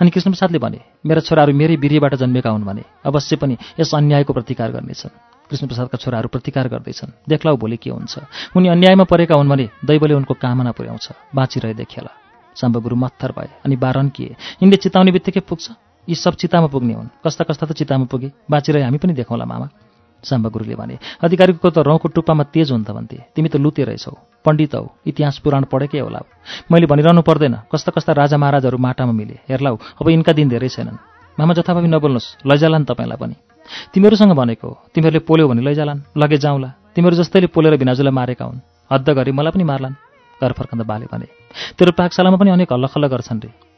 अनि कृष्णप्रसादले भने मेरा छोराहरू मेरै वीर्यबाट जन्मेका हुन् भने अवश्य पनि यस अन्यायको प्रतिकार गर्नेछन्। कृष्णप्रसादका छोराहरू प्रतिकार गर्दैछन्। देख्लाउ भोलि के हुन्छ। उनी अन्यायमा परेका हुन् भने दैवले उनको कामना पुर्याउँछ। बाँचिरहे देखेला साम्बगुरु मत्थर भए। अनि बारन किए यिनले चिताउने बित्तिकै पुग्छ? यी सब चितामा पुग्ने हुन्। कस्ता कस्ता त चितामा पुगे। बाँचिरहे हामी पनि देखाउँला मामा साम्बगुरुले भने। अधिकारीको त रौँको टुप्पामा तेज हुन्छ भन्थे। तिमी त लुते रहेछौ। पण्डित हौ। इतिहास पुराण पढेकै होला मैले भनिरहनु पर्दैन। कस्ता कस्ता राजा महाराजहरू माटामा मिले। हेर्लाउ अब यिनका दिन धेरै छैनन्। मामा जथाभावी नबोल्नुहोस्। लैजालान् तपाईँलाई पनि। तिमीहरूसँग भनेको तिमीहरूले पोल्यो भने लैजालान्। लगे जाउँला। तिमीहरू जस्तैले पोलेर भिनाजुलाई मारेका हुन्। हद्द गरी मलाई पनि मार्लान्। घर फर्कँदा बाले भने। तेरो पाकशालामा पनि अनेक हल्लखल्ल गर्छन् रे।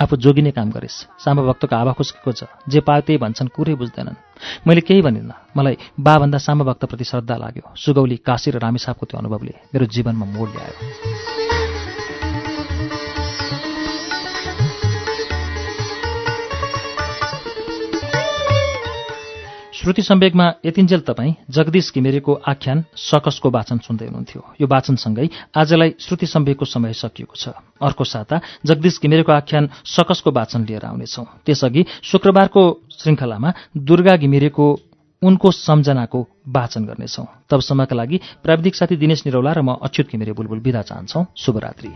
आफू जोगिने काम गरिस् साम्बा भक्तको हावा खुस्केको छ। जे पायो त्यही भन्छन् कुरै बुझ्दैनन्। मैले केही भनिनँ। मलाई बाभन्दा भक्तप्रति श्रद्धा लाग्यो। सुगौली काशी र रामेसापको त्यो अनुभवले मेरो जीवनमा मोड ल्यायो। श्रुति सम्वेकमा यतिन्जेल तपाईँ जगदीश घिमिरेको आख्यान सकसको वाचन सुन्दै हुनुहुन्थ्यो। यो वाचनसँगै आजलाई श्रुति सम्वेकको समय सकिएको छ। अर्को साता जगदीश घिमिरेको आख्यान सकसको वाचन लिएर आउनेछौं। त्यसअघि शुक्रबारको श्रृङ्खलामा दुर्गा घिमिरेको उनको सम्झनाको वाचन गर्नेछौं। तबसम्मका लागि प्राविधिक साथी दिनेश निरौला र म अच्युत घिमिरे बुलबुल विदा चाहन्छौ। शुभरात्री।